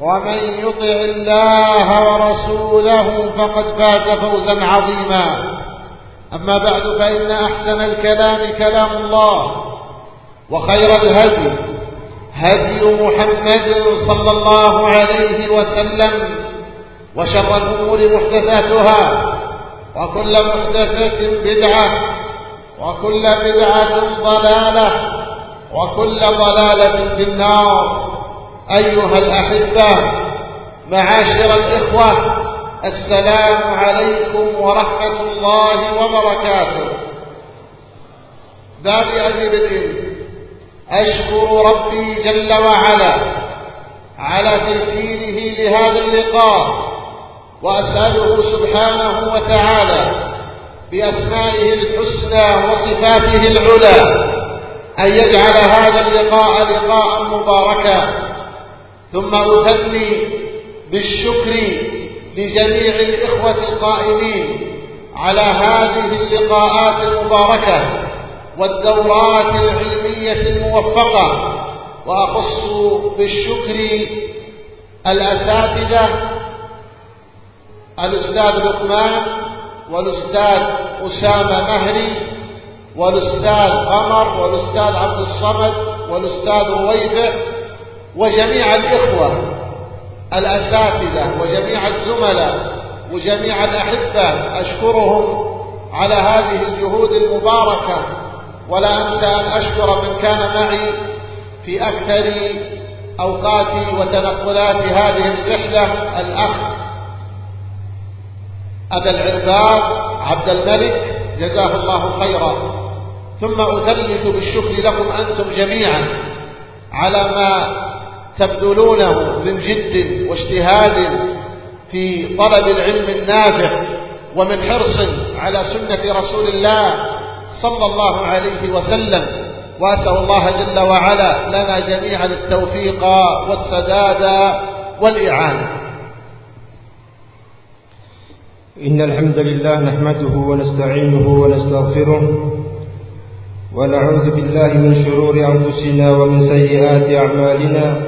ومن يطع الله ورسوله فقد فاز فوزا عظيما. أما بعد فإن أحسن الكلام كلام الله وخير الهدي هدي محمد صلى الله عليه وسلم وشر الأمور محدثاتها وكل محدثة بدعة وكل بدعة ضلالة وكل ضلالة في النار. أيها الأحبة معاشر الإخوة السلام عليكم ورحمة الله وبركاته. بادئ بدء أشكر ربي جل وعلا على تيسيره لهذا اللقاء وأسأله سبحانه وتعالى بأسمائه الحسنى وصفاته العلى أن يجعل هذا اللقاء لقاء مباركا. ثم أثني بالشكر لجميع الإخوة القائمين على هذه اللقاءات المباركة والدورات العلمية الموفقة. وأخص بالشكر الأساتذة الأستاذ لقمان والأستاذ أسامة مهري والأستاذ قمر والأستاذ عبد الصمد والأستاذ رويبع وجميع الإخوة الأساتذة وجميع الزملاء وجميع الأحبة أشكرهم على هذه الجهود المباركة. ولا أنسى أن أشكر من كان معي في أكثر أوقات وتنقلات هذه الرحلة الأخ أبا العرباط عبد الملك جزاه الله خيرا. ثم أثلث بالشكر لكم أنتم جميعا على ما تبذلونه من جد واجتهاد في طلب العلم النافع ومن حرص على سنة رسول الله صلى الله عليه وسلم. وأسأل الله جل وعلا لنا جميعا التوفيق والسداد والإعانة. إن الحمد لله نحمده ونستعينه ونستغفره ونعوذ بالله من شرور أنفسنا ومن سيئات أعمالنا.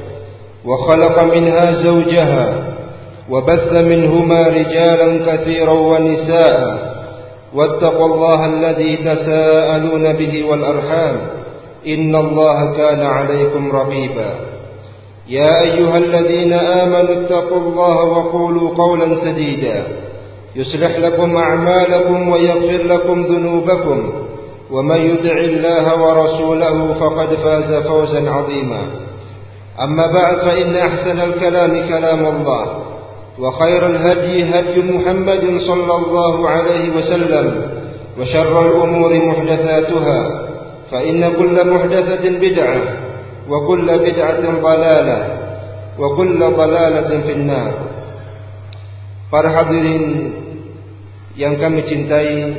وخلق منها زوجها وبث منهما رجالا كثيرا ونساء واتقوا الله الذي تساءلون به والأرحام إن الله كان عليكم رقيبا. يا أيها الذين آمنوا اتقوا الله وقولوا قولا سديدا. يصلح لكم أعمالكم ويغفر لكم ذنوبكم. ومن يدع الله ورسوله فقد فاز فوزا عظيما. أما بعد فإن أحسن الكلام كلام الله وخير الهدي هدي محمد صلى الله عليه وسلم وشر الأمور محدثاتها فإن كل محدثة بدعة وكل بدعة ضلالة وكل ضلالة في النار Para hadirin yang kami cintai,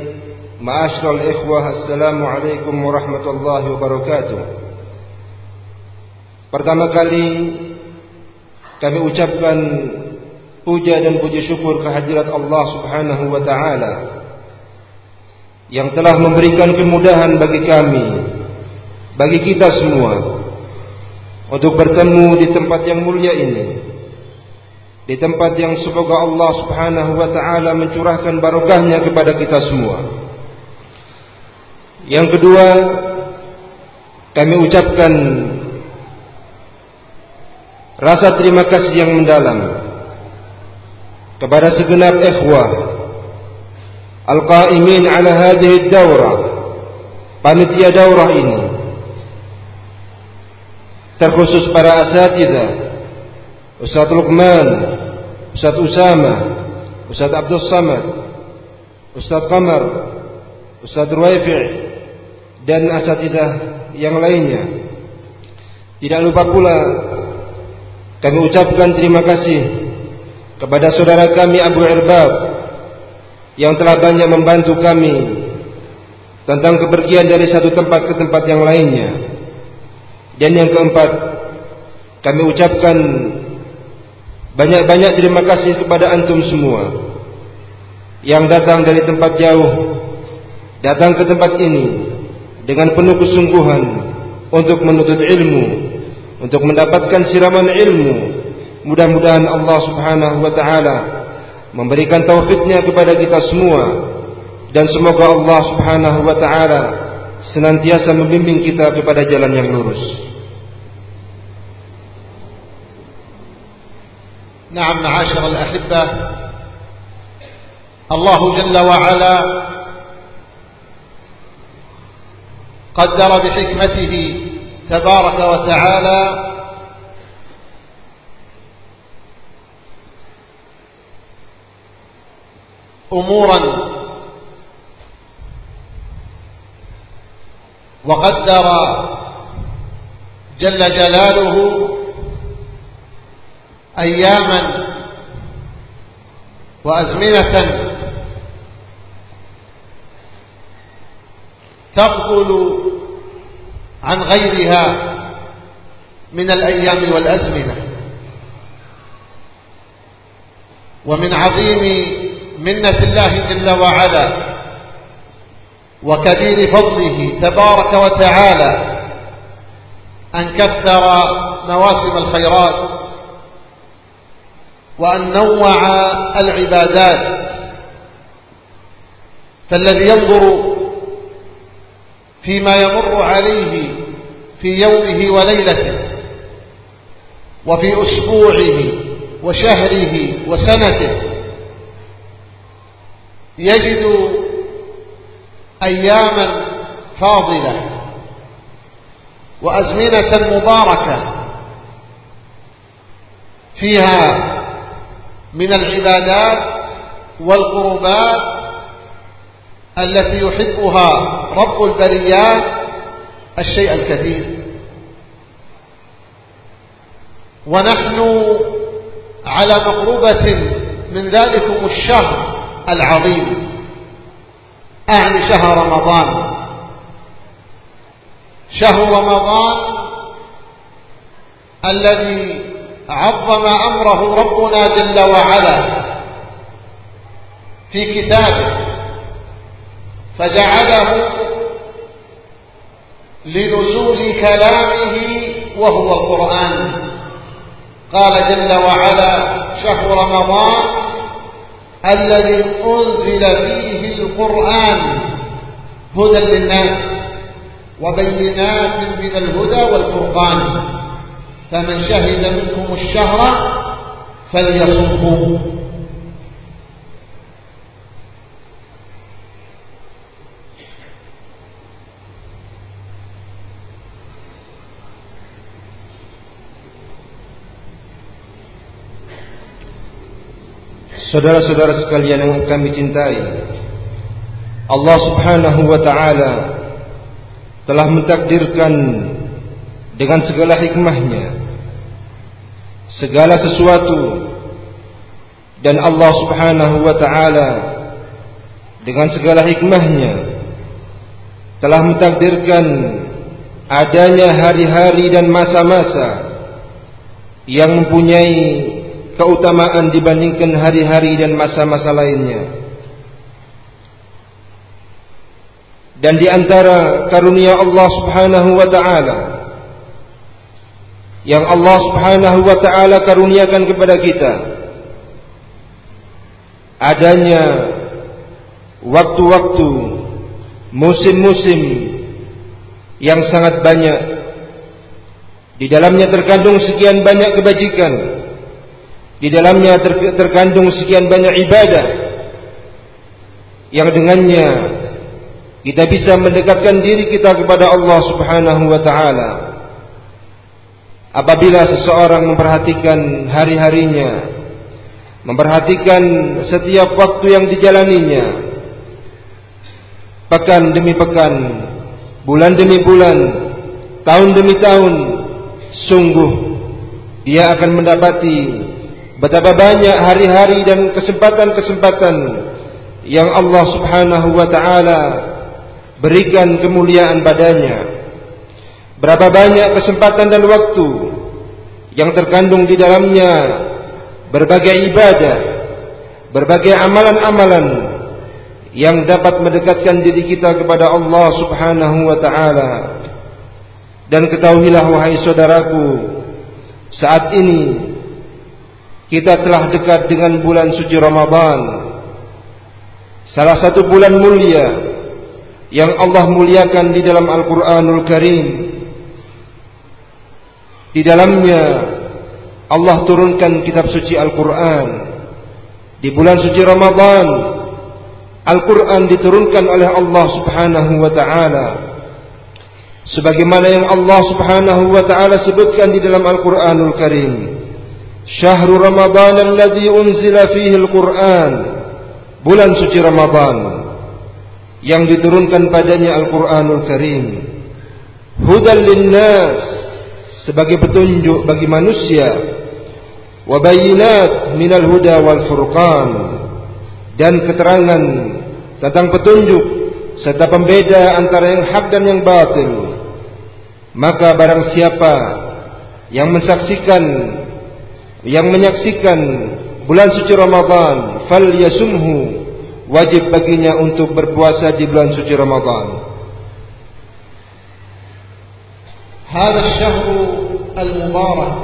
ma'asyiral ikhwah, assalamualaikum warahmatullahi wabarakatuh. Pertama kali kami ucapkan puja dan puji syukur kehadirat Allah Subhanahu wa taala yang telah memberikan kemudahan bagi kami bagi kita semua untuk bertemu di tempat yang mulia ini di tempat yang semoga Allah Subhanahu wa taala mencurahkan barokahnya kepada kita semua. Yang kedua kami ucapkan rasa terima kasih yang mendalam kepada segenap ikhwah al-qaimin ala hadhihi daurah panitia daurah ini terkhusus para asatidzah Ustaz Luqman Ustaz Usama Ustaz Abdul Samad Ustaz Qamar Ustaz Ruwaifi' dan asatidzah yang lainnya. Tidak lupa pula kami ucapkan terima kasih kepada saudara kami Abu Irbab yang telah banyak membantu kami tentang kepergian dari satu tempat ke tempat yang lainnya. Dan yang keempat, kami ucapkan banyak-banyak terima kasih kepada antum semua yang datang dari tempat jauh datang ke tempat ini dengan penuh kesungguhan untuk menuntut ilmu, untuk mendapatkan siraman ilmu Mudah-mudahan Allah Subhanahu wa taala memberikan taufiknya kepada kita semua dan semoga Allah Subhanahu wa taala senantiasa membimbing kita kepada jalan yang lurus. نعم معاشر الأحبة الله جل وعلا قدر بحكمته تبارك وتعالى أمورا وقدر جل جلاله أياما وأزمنة تفضل عن غيرها من الأيام والأزمنة. ومن عظيم منة الله جل وعلا وكبير فضله تبارك وتعالى أن كثر مواسم الخيرات وأن نوع العبادات. فالذي ينظر فيما يمر عليه في يومه وليلته وفي أسبوعه وشهره وسنته. يجد أياما فاضلة وأزمنة مباركة فيها من العبادات والقربات التي يحبها رب البريات الشيء الكثير. ونحن على مقربة من ذلكم الشهر العظيم أعني شهر رمضان. شهر رمضان الذي عظم أمره ربنا جل وعلا في كتابه فجعله لنزول كلامه وهو القرآن. قال جل وعلا شهر رمضان الذي أنزل فيه القرآن هدى للناس وبينات من الهدى والفرقان. فمن شهد منكم الشهر فليصمه. Saudara-saudara sekalian yang kami cintai Allah subhanahu wa ta'ala telah mentakdirkan dengan segala hikmahnya segala sesuatu dan Allah Subhanahu wa taala dengan segala hikmahnya telah mentakdirkan adanya hari-hari dan masa-masa yang mempunyai keutamaan dibandingkan hari-hari dan masa-masa lainnya. Dan di antara karunia Allah Subhanahu wa taala yang Allah Subhanahu wa taala karuniakan kepada kita adanya waktu-waktu musim-musim yang sangat banyak di dalamnya terkandung sekian banyak kebajikan di dalamnya terkandung sekian banyak ibadah yang dengannya kita bisa mendekatkan diri kita kepada Allah Subhanahu wa taala. Apabila seseorang memperhatikan hari-harinya memperhatikan setiap waktu yang dijalaninya pekan demi pekan bulan demi bulan tahun demi tahun sungguh dia akan mendapati betapa banyak hari-hari dan kesempatan-kesempatan yang Allah Subhanahu wa taala berikan kemuliaan padanya berapa banyak kesempatan dan waktu yang terkandung di dalamnya berbagai ibadah, berbagai amalan-amalan yang dapat mendekatkan diri kita kepada Allah Subhanahu wa taala. Dan ketahuilah wahai saudaraku, saat ini kita telah dekat dengan bulan suci Ramadan. Salah satu bulan mulia yang Allah muliakan di dalam Al-Qur'anul Karim. Di dalamnya Allah turunkan kitab suci Al-Quran di bulan suci Ramadan Al-Quran diturunkan oleh Allah subhanahu wa ta'ala sebagaimana yang Allah subhanahu wa ta'ala sebutkan di dalam Al-Quranul Karim Syahrul Ramadan alladhi unzila fihi Al-Quran. Bulan suci Ramadan yang diturunkan padanya Al-Quranul Karim. Hudan linnas sebagai petunjuk bagi manusia. Wabayinat minal huda wal furqan dan keterangan tentang petunjuk serta pembeda antara yang hak dan yang batil. Maka barang siapa yang mensaksikan yang menyaksikan bulan suci Ramadan fal yasumhu wajib baginya untuk berpuasa di bulan suci Ramadan هذا الشهر المبارك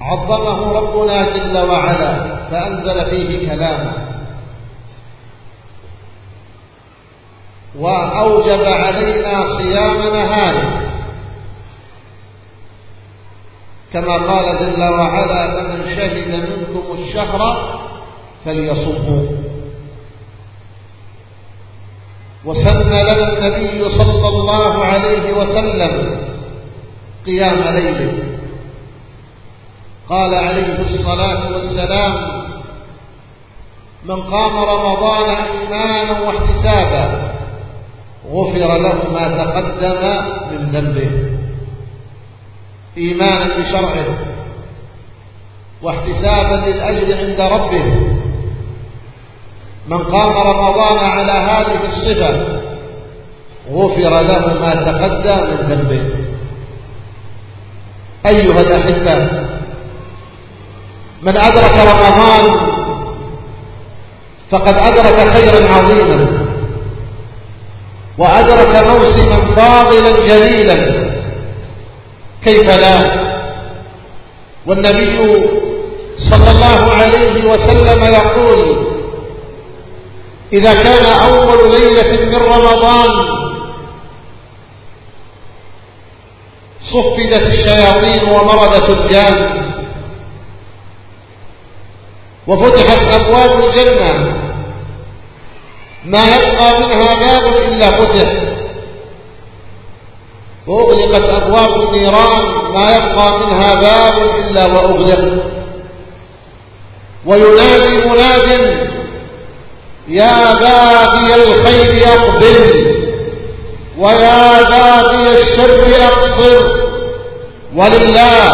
عظمه ربنا جل وعلا فأنزل فيه كلامه وأوجب علينا صيام نهاره كما قال جل وعلا فمن شهد منكم الشهر فليصمه وسن لنا النبي صلى الله عليه وسلم قيام ليله. قال عليه الصلاة والسلام من قام رمضان إيمانا واحتسابا غفر له ما تقدم من ذنبه. إيمانا بشرعه واحتسابا للأجر عند ربه. من قام رمضان على هذه الصفة غفر له ما تقدم من ذنبه. أيها الأحبة من أدرك رمضان فقد أدرك خيرا عظيما وأدرك موسما فاضلا جليلا. كيف لا؟ والنبي صلى الله عليه وسلم يقول إذا كان أول ليلة من رمضان صفدت الشياطين ومردت الجان وفتحت أبواب الجنة ما يبقى منها باب إلا فتح. وأغلقت أبواب النيران ما يبقى منها باب إلا وأغلق. وينادي مناد يا باغي الخير أقبل ويا باغي الشر أقصر ولله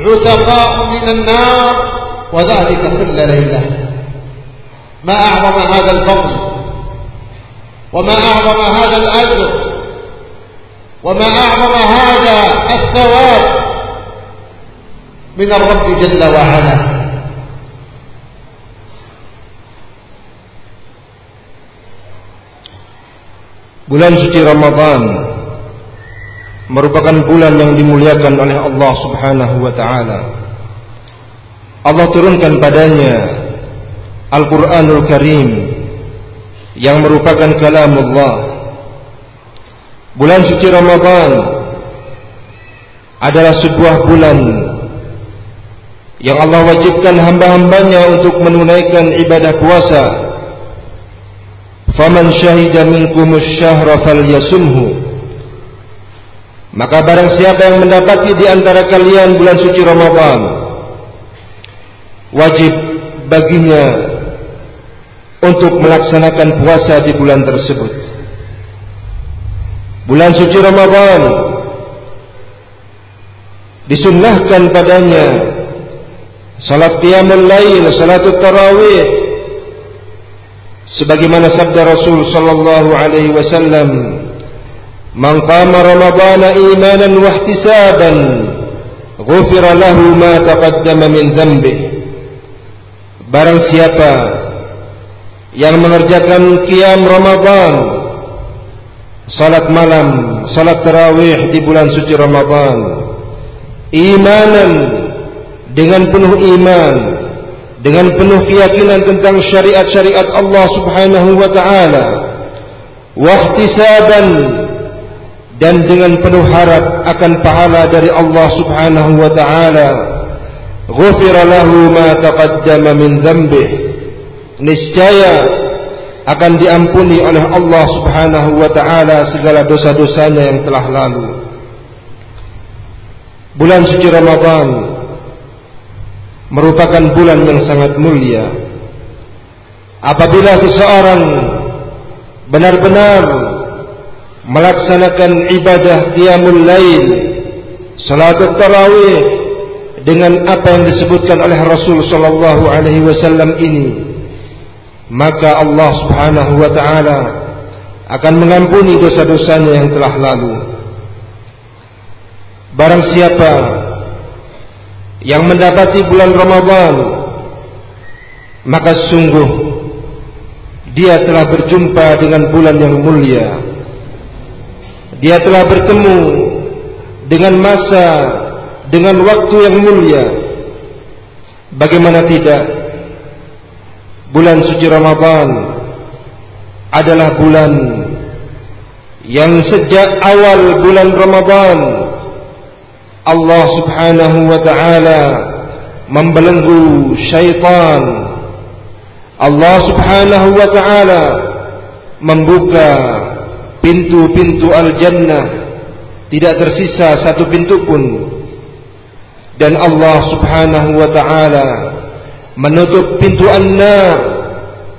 عتقاء من النار وذلك كل ليلة. ما أعظم هذا الفضل وما أعظم هذا الأجر. وما أعظم هذا الثواب من الرب جل وعلا Bulan suci Ramadan merupakan bulan yang dimuliakan oleh Allah Subhanahu wa taala. Allah turunkan padanya Al-Qur'anul Karim yang merupakan kalam Allah. Bulan suci Ramadan adalah sebuah bulan yang Allah wajibkan hamba-hambanya untuk menunaikan ibadah puasa. Faman syahida minkum asy-syahra falyasumhu. Maka barang siapa yang mendapati di antara kalian bulan suci Ramadan wajib baginya untuk melaksanakan puasa di bulan tersebut bulan suci Ramadan. Disunnahkan padanya salat qiyamul lail salat tarawih. Sebagaimana sabda Rasul sallallahu alaihi wasallam man qama ramadhana imanan wa ihtisaban ghufira lahu ma taqaddama min dhanbi. Barang siapa yang mengerjakan qiyam Ramadan salat malam salat tarawih di bulan suci Ramadan. Imanan dengan penuh iman dengan penuh keyakinan tentang syariat-syariat Allah Subhanahu wa taala. Wahtisaban dan dengan penuh harap akan pahala dari Allah Subhanahu wa taala. Ghufira lahu ma taqaddama min dhanbih. Niscaya akan diampuni oleh Allah Subhanahu wa taala segala dosa-dosanya yang telah lalu bulan suci Ramadan merupakan bulan yang sangat mulia. Apabila seseorang benar-benar melaksanakan ibadah qiyamul lail, salat tarawih dengan apa yang disebutkan oleh Rasul sallallahu alaihi wasallam ini, maka Allah Subhanahu wa taala akan mengampuni dosa-dosanya yang telah lalu. Barang siapa yang mendapati bulan Ramadan maka sungguh dia telah berjumpa dengan bulan yang mulia. Dia telah bertemu dengan masa dengan waktu yang mulia. Bagaimana tidak bulan suci Ramadan adalah bulan yang sejak awal bulan Ramadan Allah subhanahu wa ta'ala membelenggu syaitan. Allah subhanahu wa ta'ala membuka pintu-pintu al-jannah. Tidak tersisa satu pintu pun. Dan Allah subhanahu wa ta'ala menutup pintu an-nar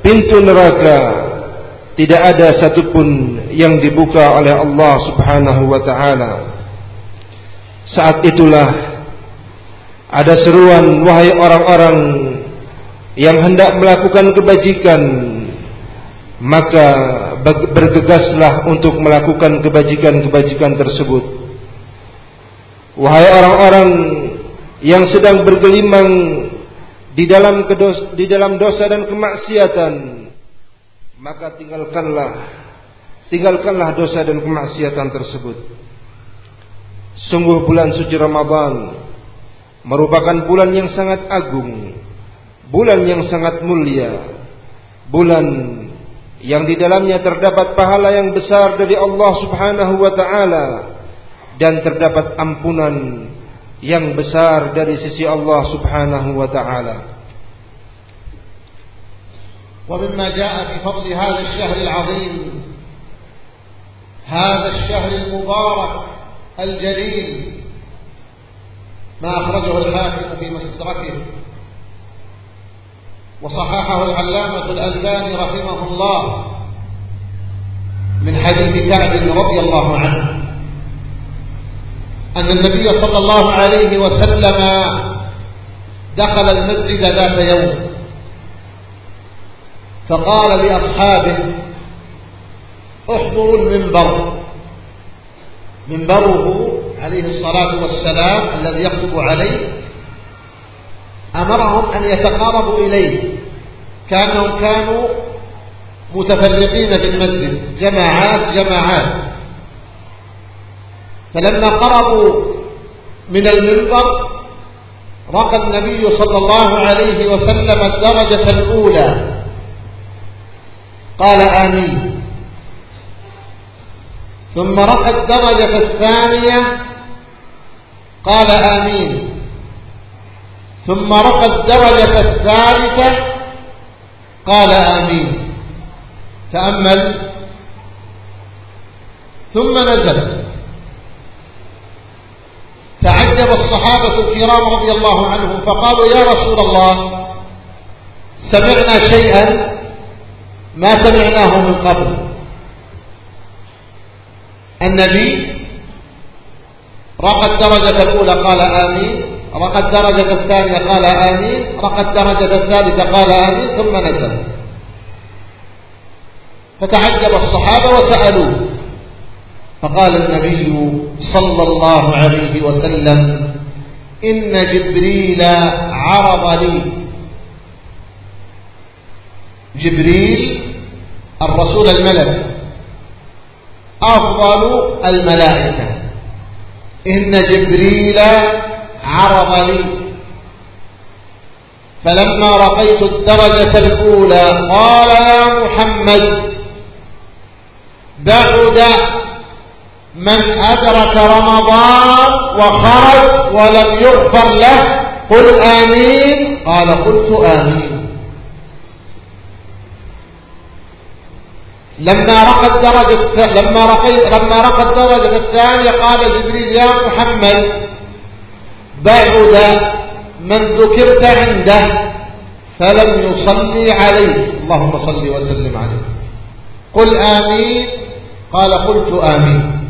pintu neraka. Tidak ada satupun yang dibuka oleh Allah subhanahu wa ta'ala. Saat itulah ada seruan wahai orang-orang yang hendak melakukan kebajikan maka bergegaslah untuk melakukan kebajikan-kebajikan tersebut. Wahai orang-orang yang sedang bergelimang di dalam kedos, di dalam dosa dan kemaksiatan maka tinggalkanlah tinggalkanlah dosa dan kemaksiatan tersebut. Sungguh bulan suci Ramadan merupakan bulan yang sangat agung, bulan yang sangat mulia, bulan yang di dalamnya terdapat pahala yang besar dari Allah Subhanahu wa taala dan terdapat ampunan yang besar dari sisi Allah Subhanahu wa taala. ومما جاء في فضل هذا الشهر العظيم هذا الشهر المبارك الجليل ما أخرجه الحاكم في مسرته وصححه العلامة الألباني رحمه الله من حديث كعب رضي الله عنه أن النبي صلى الله عليه وسلم دخل المسجد ذات يوم. فقال لأصحابه احضروا المنبر. منبره عليه الصلاة والسلام الذي يخطب عليه أمرهم أن يتقاربوا إليه كأنهم كانوا متفرقين في المسجد. جماعات جماعات. فلما قربوا من المنبر رقى النبي صلى الله عليه وسلم الدرجة الأولى. قال آمين. ثم رقى الدرجة الثانية قال آمين. ثم رقى الدرجة الثالثة قال آمين. تأمل. ثم نزل. تعجب الصحابة الكرام رضي الله عنهم فقالوا يا رسول الله سمعنا شيئا ما سمعناه من قبل. النبي رقى الدرجة الأولى قال آمين رقى الدرجة الثانية قال آمين رقى الدرجة الثالثة قال آمين ثم نزل. فتعجب الصحابة وسألوه فقال النبي صلى الله عليه وسلم إن جبريل عرض لي. جبريل الرسول الملك. أفضل الملائكة. إن جبريل عرض لي. فلما رقيت الدرجة الأولى قال يا محمد بعد من أدرك رمضان وخرج ولم يغفر له قل آمين. قال قلت آمين. لما رقى الدرجة لما رقي لما رقى الدرجة الثانية قال جبريل يا محمد بعد من ذكرت عنده فلم يصلي عليه. اللهم صل وسلم عليه. قل آمين. قال قلت آمين.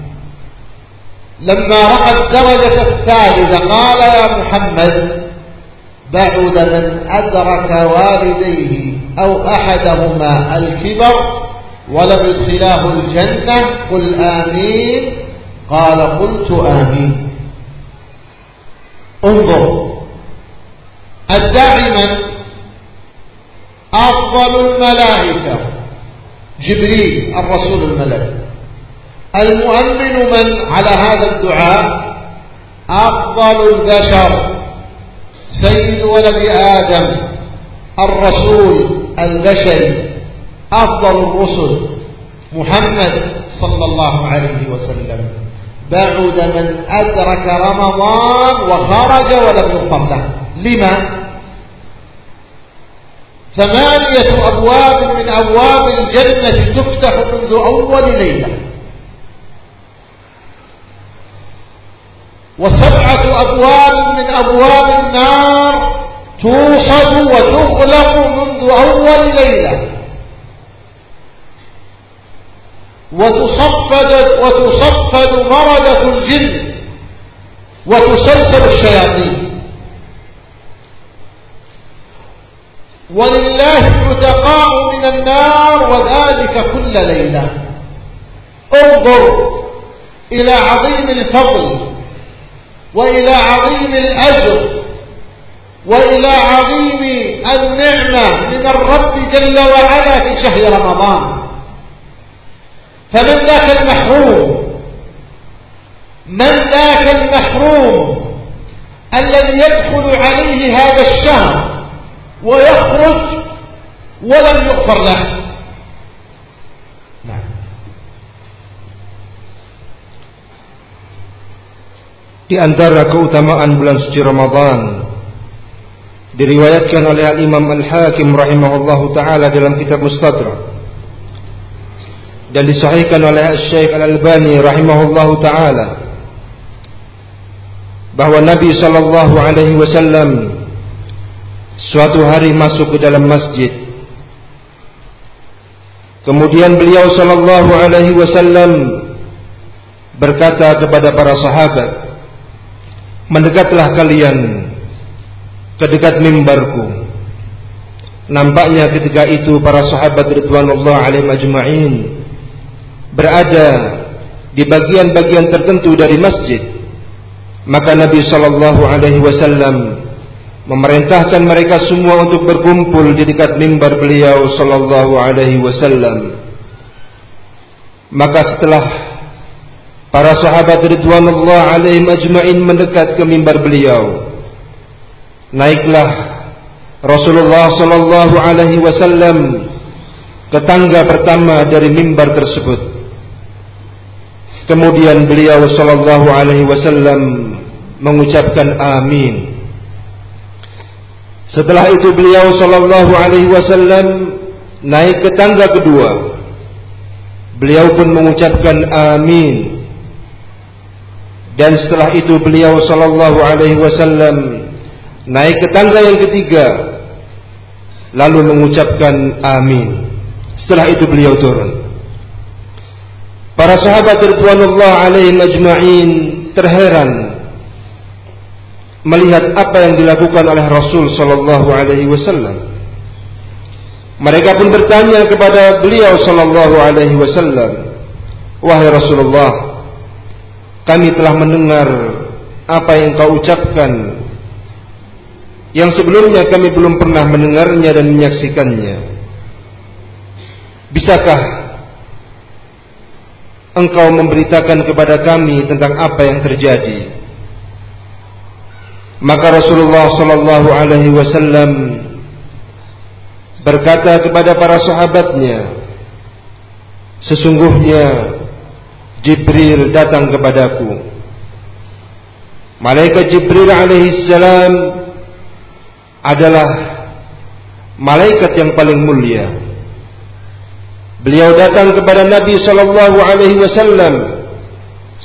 لما رأى الدرجة الثالثة قال يا محمد بعد من أدرك والديه أو أحدهما الكبر ولم يدخلاه الجنة قل آمين. قال قلت آمين. انظر الداعما أفضل الملائكة. جبريل الرسول الملك المؤمن من على هذا الدعاء أفضل البشر سيد ولد آدم الرسول البشري أفضل الرسل محمد صلى الله عليه وسلم. بعد من أدرك رمضان وخرج ولم يغفر له. لما؟ ثمانية أبواب من أبواب الجنة تفتح منذ أول ليلة. وسبعة أبواب من أبواب النار توصد وتغلق منذ أول ليلة. وتصفد وتصفد مردة الجن وتسلسل الشياطين. ولله العتقاء من النار وذلك كل ليلة. انظر إلى عظيم الفضل وإلى عظيم الأجر وإلى عظيم النعمة من الرب جل وعلا في شهر رمضان. فمن ذاك المحروم من ذاك المحروم الذي يدخل عليه هذا الشهر ويخرج ولم يغفر له. Di antara keutamaan bulan suci Ramadan diriwayatkan oleh Al Imam Al Hakim rahimahullahu taala dalam kitab Mustadrak. Dan disahihkan oleh Syekh Al Albani rahimahullahu taala bahwa Nabi sallallahu alaihi wasallam suatu hari masuk ke dalam masjid. Kemudian beliau sallallahu alaihi wasallam berkata kepada para sahabat mendekatlah kalian ke dekat mimbarku. Nampaknya ketika itu para sahabat ridwanullah alaihi majma'in berada di bagian-bagian tertentu dari masjid. Maka Nabi sallallahu alaihi wasallam memerintahkan mereka semua untuk berkumpul di dekat mimbar beliau sallallahu alaihi wasallam. Maka setelah para sahabat ridwanullah alaihim ajmain mendekat ke mimbar beliau naiklah Rasulullah sallallahu alaihi wasallam ke tangga pertama dari mimbar tersebut kemudian beliau sallallahu alaihi wasallam mengucapkan amin setelah itu beliau sallallahu alaihi wasallam naik ke tangga kedua. Beliau pun mengucapkan amin. Dan setelah itu beliau sallallahu alaihi wasallam naik ke tangga yang ketiga lalu mengucapkan amin. Setelah itu beliau turun. Para sahabat radhiyallahu alaihim ajma'in terheran melihat apa yang dilakukan oleh Rasul sallallahu alaihi wasallam. Mereka pun bertanya kepada beliau sallallahu alaihi wasallam, "Wahai Rasulullah, kami telah mendengar apa yang kau ucapkan yang sebelumnya kami belum pernah mendengarnya dan menyaksikannya. Bisakah engkau memberitakan kepada kami tentang apa yang terjadi?" Maka Rasulullah sallallahu alaihi wasallam berkata kepada para sahabatnya, Sesungguhnya Jibril datang kepadaku. Malaikat Jibril alaihi salam adalah malaikat yang paling mulia. Beliau datang kepada Nabi sallallahu alaihi wasallam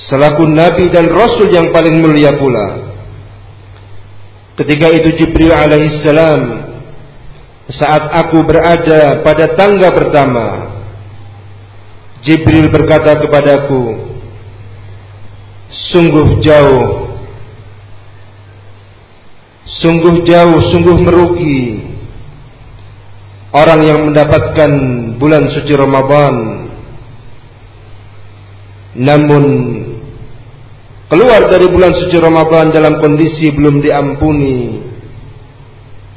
selaku nabi dan rasul yang paling mulia pula. Ketika itu Jibril alaihissalam saat aku berada pada tangga pertama Jibril berkata kepadaku sungguh jauh sungguh jauh sungguh merugi orang yang mendapatkan bulan suci Ramadan namun keluar dari bulan suci Ramadan dalam kondisi belum diampuni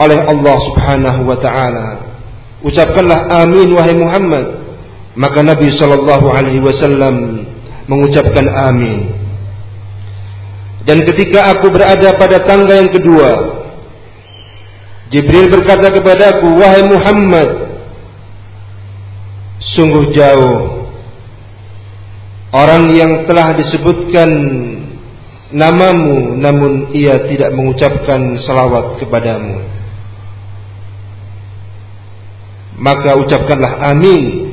oleh Allah Subhanahu wa taala. Ucapkanlah amin wahai Muhammad. Maka Nabi sallallahu alaihi wasallam mengucapkan amin. Dan ketika aku berada pada tangga yang kedua, Jibril berkata kepadaku, "Wahai Muhammad, sungguh jauh orang yang telah disebutkan namamu namun ia tidak mengucapkan salawat kepadamu maka ucapkanlah amin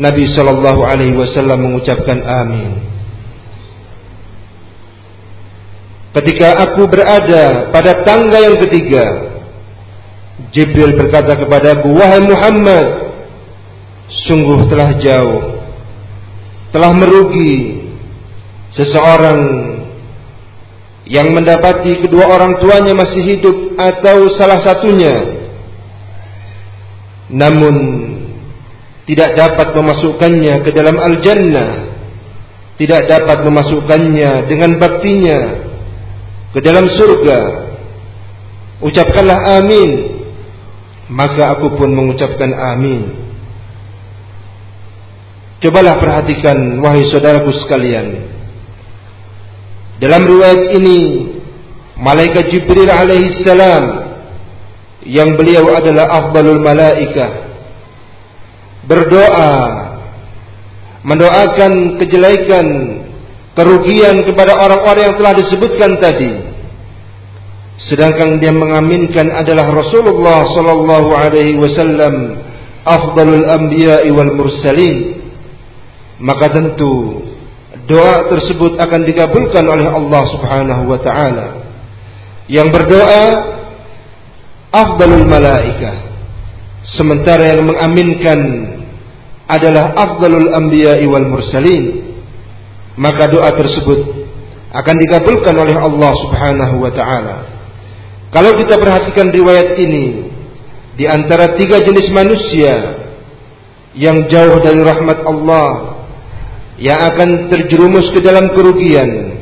Nabi sallallahu alaihi wasallam mengucapkan amin. Ketika aku berada pada tangga yang ketiga Jibril berkata kepadaku wahai Muhammad sungguh telah jauh telah merugi seseorang yang mendapati kedua orang tuanya masih hidup atau salah satunya. Namun tidak dapat memasukkannya ke dalam al-jannah. Tidak dapat memasukkannya dengan baktinya ke dalam surga. Ucapkanlah amin. Maka aku pun mengucapkan amin. Cobalah perhatikan wahai saudaraku sekalian. Dalam riwayat ini malaikat Jibril alaihi salam yang beliau adalah afdalul malaikah berdoa mendoakan kejelekan kerugian kepada orang-orang yang telah disebutkan tadi. Sedangkan dia mengaminkan adalah Rasulullah sallallahu alaihi wasallam afdalul anbiya'i wal mursalin. Maka tentu doa tersebut akan dikabulkan oleh Allah Subhanahu wa taala. Yang berdoa afdalul malaikah sementara yang mengaminkan adalah afdalul anbiya'i wal mursalin. Maka doa tersebut akan dikabulkan oleh Allah Subhanahu wa taala. Kalau kita perhatikan riwayat ini di antara tiga jenis manusia yang jauh dari rahmat Allah yang akan terjerumus ke dalam kerugian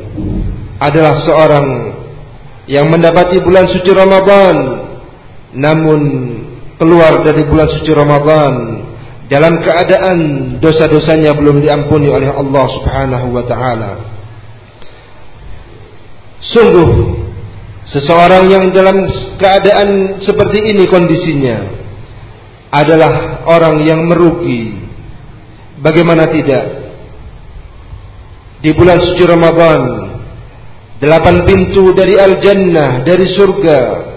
adalah seorang yang mendapati bulan suci Ramadan namun keluar dari bulan suci Ramadan dalam keadaan dosa-dosanya belum diampuni oleh Allah Subhanahu wa taala. Sungguh seseorang yang dalam keadaan seperti ini kondisinya adalah orang yang merugi. Bagaimana tidak? Di bulan suci Ramadan, delapan pintu dari al-jannah, dari surga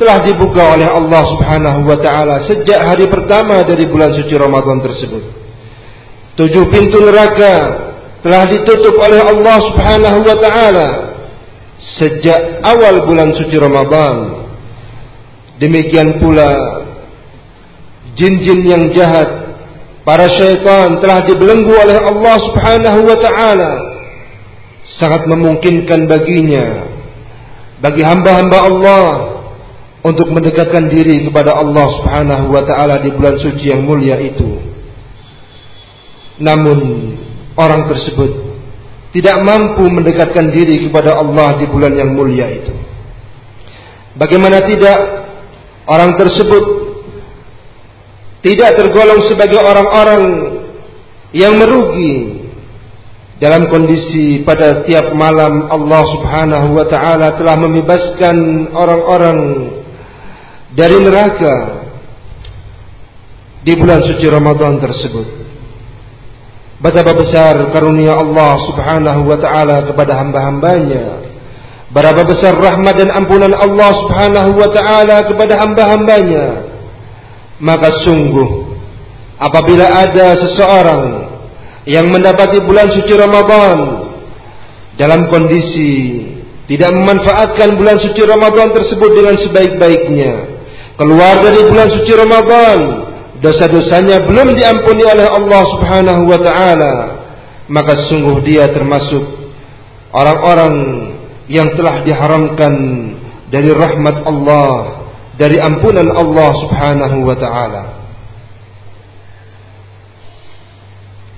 telah dibuka oleh Allah Subhanahu wa taala sejak hari pertama dari bulan suci Ramadan tersebut. Tujuh pintu neraka telah ditutup oleh Allah Subhanahu wa taala sejak awal bulan suci Ramadan. Demikian pula jin-jin yang jahat, para syaitan telah dibelenggu oleh Allah Subhanahu wa taala. Sangat memungkinkan baginya bagi hamba-hamba Allah untuk mendekatkan diri kepada Allah Subhanahu wa taala di bulan suci yang mulia itu. Namun orang tersebut tidak mampu mendekatkan diri kepada Allah di bulan yang mulia itu. Bagaimana tidak orang tersebut tidak tergolong sebagai orang-orang yang merugi dalam kondisi pada tiap malam Allah Subhanahu wa taala telah membebaskan orang-orang dari neraka di bulan suci Ramadan tersebut. Betapa besar karunia Allah Subhanahu wa taala kepada hamba-hambanya. Berapa besar rahmat dan ampunan Allah Subhanahu wa taala kepada hamba-hambanya. Maka sungguh apabila ada seseorang yang mendapati bulan suci Ramadan dalam kondisi tidak memanfaatkan bulan suci Ramadan tersebut dengan sebaik-baiknya keluar dari bulan suci Ramadan, dosa-dosanya belum diampuni oleh Allah Subhanahu wa taala, maka sungguh dia termasuk orang-orang yang telah diharamkan dari rahmat Allah, dari ampunan Allah Subhanahu wa taala.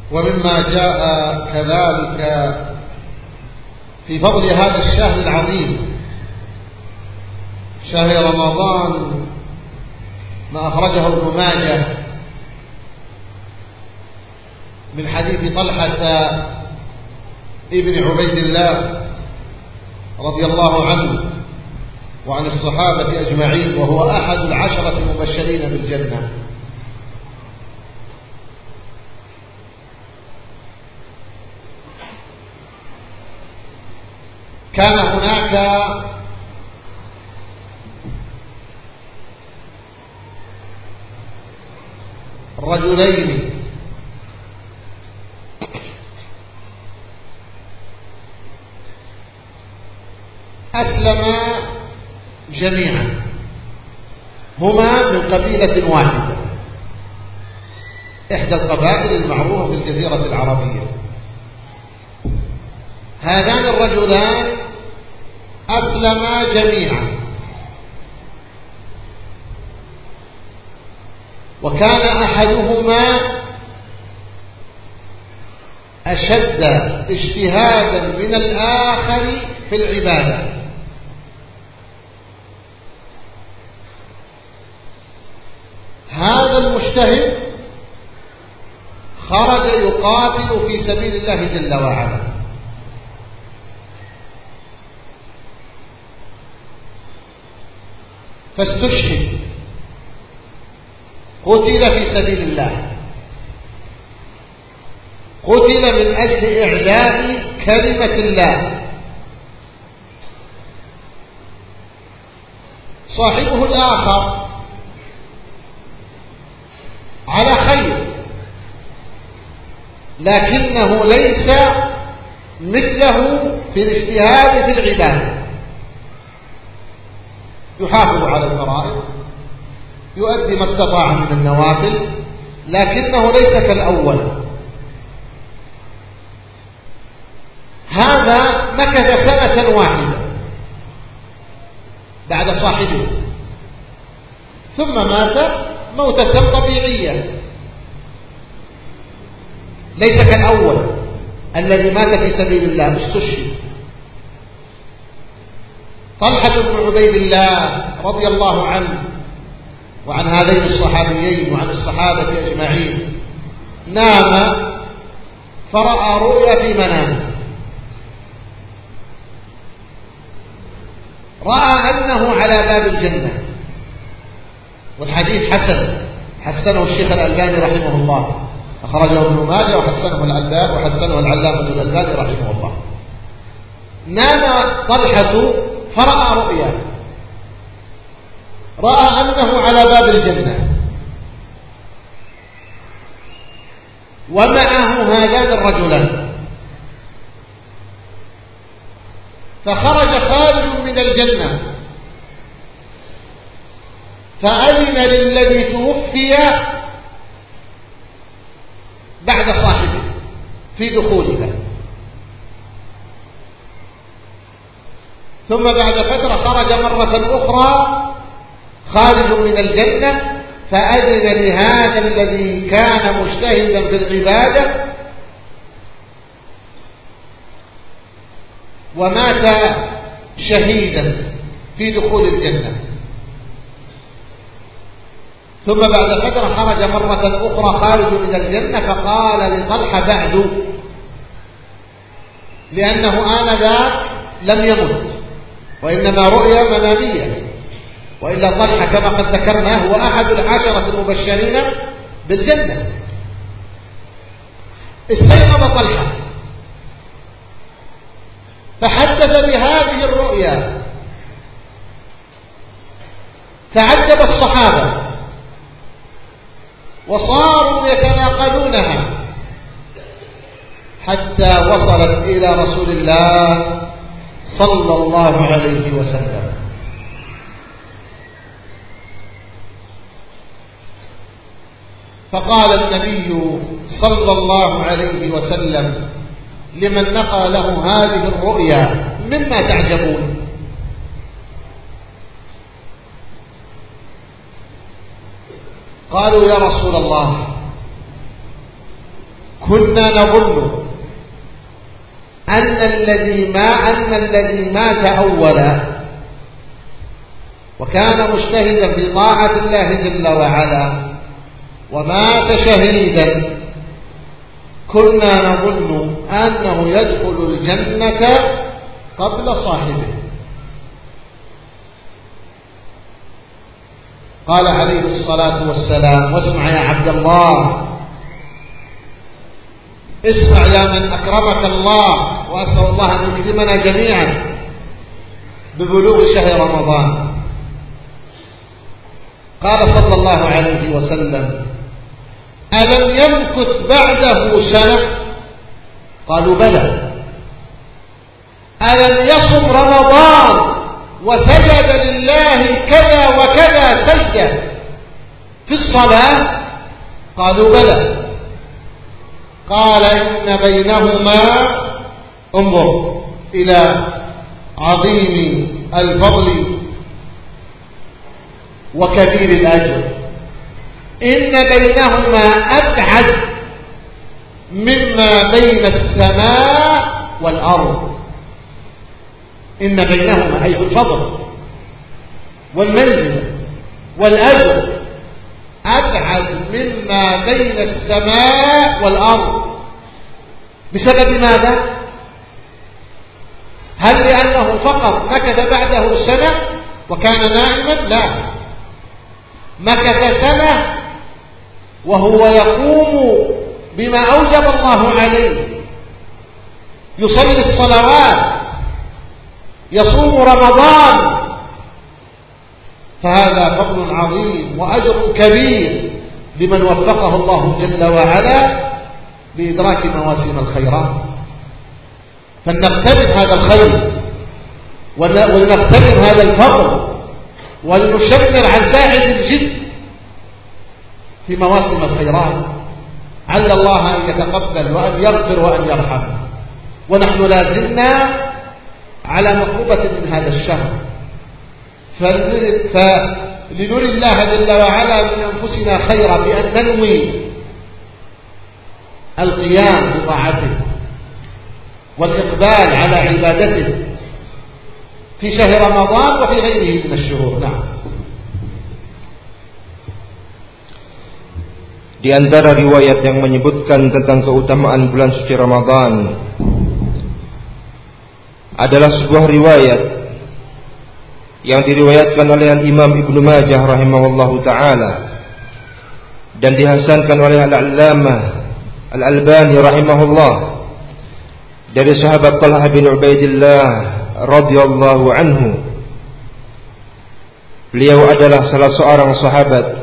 ومما جاء كذلك في فضل هذا الشهر العظيم شهر رمضان ما أخرجه ابن ماجه من حديث طلحة ابن عبيد الله رضي الله عنه وعن الصحابة أجمعين وهو أحد العشرة المبشرين بالجنة. كان هناك رجلين. أسلما جميعا. هما من قبيلة واحدة. إحدى القبائل المعروفة في الجزيرة العربية. هذان الرجلان أسلما جميعا. وكان أحدهما أشد اجتهادا من الآخر في العبادة. هذا المجتهد خرج يقاتل في سبيل الله جل وعلا. فاستشهد. قتل في سبيل الله. قتل من أجل إعلاء كلمة الله. صاحبه الآخر على خير لكنه ليس مثله في الاجتهاد في العبادة. يحافظ على الفرائض. يؤدي ما استطاع من النوافل لكنه ليس كالأول. هذا مكث سنة واحدة بعد صاحبه. ثم مات موتة طبيعية. ليس كالأول. الذي مات في سبيل الله استشهد. طلحة بن عبيد الله رضي الله عنه وعن هذين الصحابيين وعن الصحابة أجمعين. نام فرأى رؤيا في منامه. رأى أنه على باب الجنة. والحديث حسن. حسنه الشيخ الألباني رحمه الله. أخرجه ابن ماجه وحسنه العلامة وحسنه العلامة الألباني رحمه الله. نام طلحة فرأى رؤيا. رأى أنه على باب الجنة. ومعه هذان الرجلان. فخرج خارج من الجنة. فأذن للذي توفي بعد صاحبه في دخولها. ثم بعد فترة خرج مرة أخرى خارج من الجنة فأذن لهذا الذي كان مجتهدا في العبادة ومات شهيدا في دخول الجنة. ثم بعد فترة خرج مرة أخرى خارج من الجنة فقال لطلحة بعد لأنه آنذاك لم يمت وإنما رؤيا منامية. وإلا طلحة كما قد ذكرنا هو أحد العشرة المبشرين بالجنة. استيقظ طلحة. فحدث بهذه الرؤيا. تعجب الصحابة. وصاروا يتناقلونها. حتى وصلت إلى رسول الله صلى الله عليه وسلم. فقال النبي صلى الله عليه وسلم لمن نقى له هذه الرؤيا مما تعجبون. قالوا يا رسول الله كنا نظن أن الذي ما أن الذي مات أولا وكان مجتهدا في طاعة الله جل وعلا. ومات شهيدا. كنا نظن أنه يدخل الجنة قبل صاحبه. قال عليه الصلاة والسلام واسمع يا عبد الله. اسمع يا من أكرمك الله وأسأل الله أن يكرمنا جميعا ببلوغ شهر رمضان. قال صلى الله عليه وسلم ألم يمكث بعده سنة؟ قالوا بلى. ألم يصم رمضان وسجد لله كذا وكذا سجد في الصلاة؟ قالوا بلى. قال إن بينهما انظر إلى عظيم الفضل وكبير الأجر. إن بينهما أبعد مما بين السماء والأرض إن بينهما أي الفضل والمنزل والأجر أبعد مما بين السماء والأرض بسبب ماذا؟ هل لأنه فقط مكث بعده سنة وكان نائما؟ لا مكث سنة وهو يقوم بما أوجب الله عليه. يصلي الصلوات يصوم رمضان. فهذا فضل عظيم وأجر كبير لمن وفقه الله جل وعلا بإدراك مواسم الخيرات. فلنغتنم هذا الخير ولنغتنم هذا الفضل ولنشمر عن ساعد الجد. في مواسم الخيرات. عل الله أن يتقبل وأن يغفر وأن يرحم ونحن لازلنا على مقربة من هذا الشهر. فلنري الله جل وعلا من أنفسنا خيرا بأن ننوي القيام بطاعته والإقبال على عبادته في شهر رمضان وفي غيره من الشهور. نعم. Di antara riwayat yang menyebutkan tentang keutamaan bulan suci Ramadan adalah sebuah riwayat yang diriwayatkan oleh Imam Ibnu Majah rahimahullahu taala dan dihasankan oleh Al-Allamah Al-Albani rahimahullah dari sahabat Talha bin Ubaidillah radhiyallahu anhu. Beliau adalah salah seorang sahabat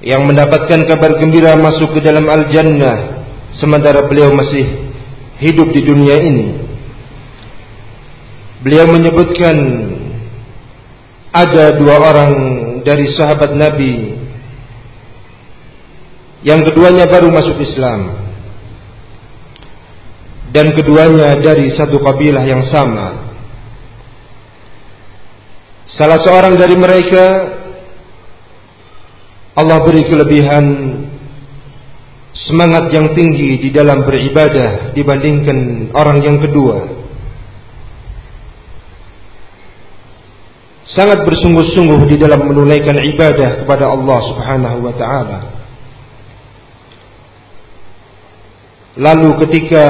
yang mendapatkan kabar gembira masuk ke dalam al-jannah sementara beliau masih hidup di dunia ini. Beliau menyebutkan ada dua orang dari sahabat Nabi yang keduanya baru masuk Islam dan keduanya dari satu kabilah yang sama. Salah seorang dari mereka Allah beri kelebihan semangat yang tinggi di dalam beribadah dibandingkan orang yang kedua. Sangat bersungguh-sungguh di dalam menunaikan ibadah kepada Allah Subhanahu wa taala. Lalu ketika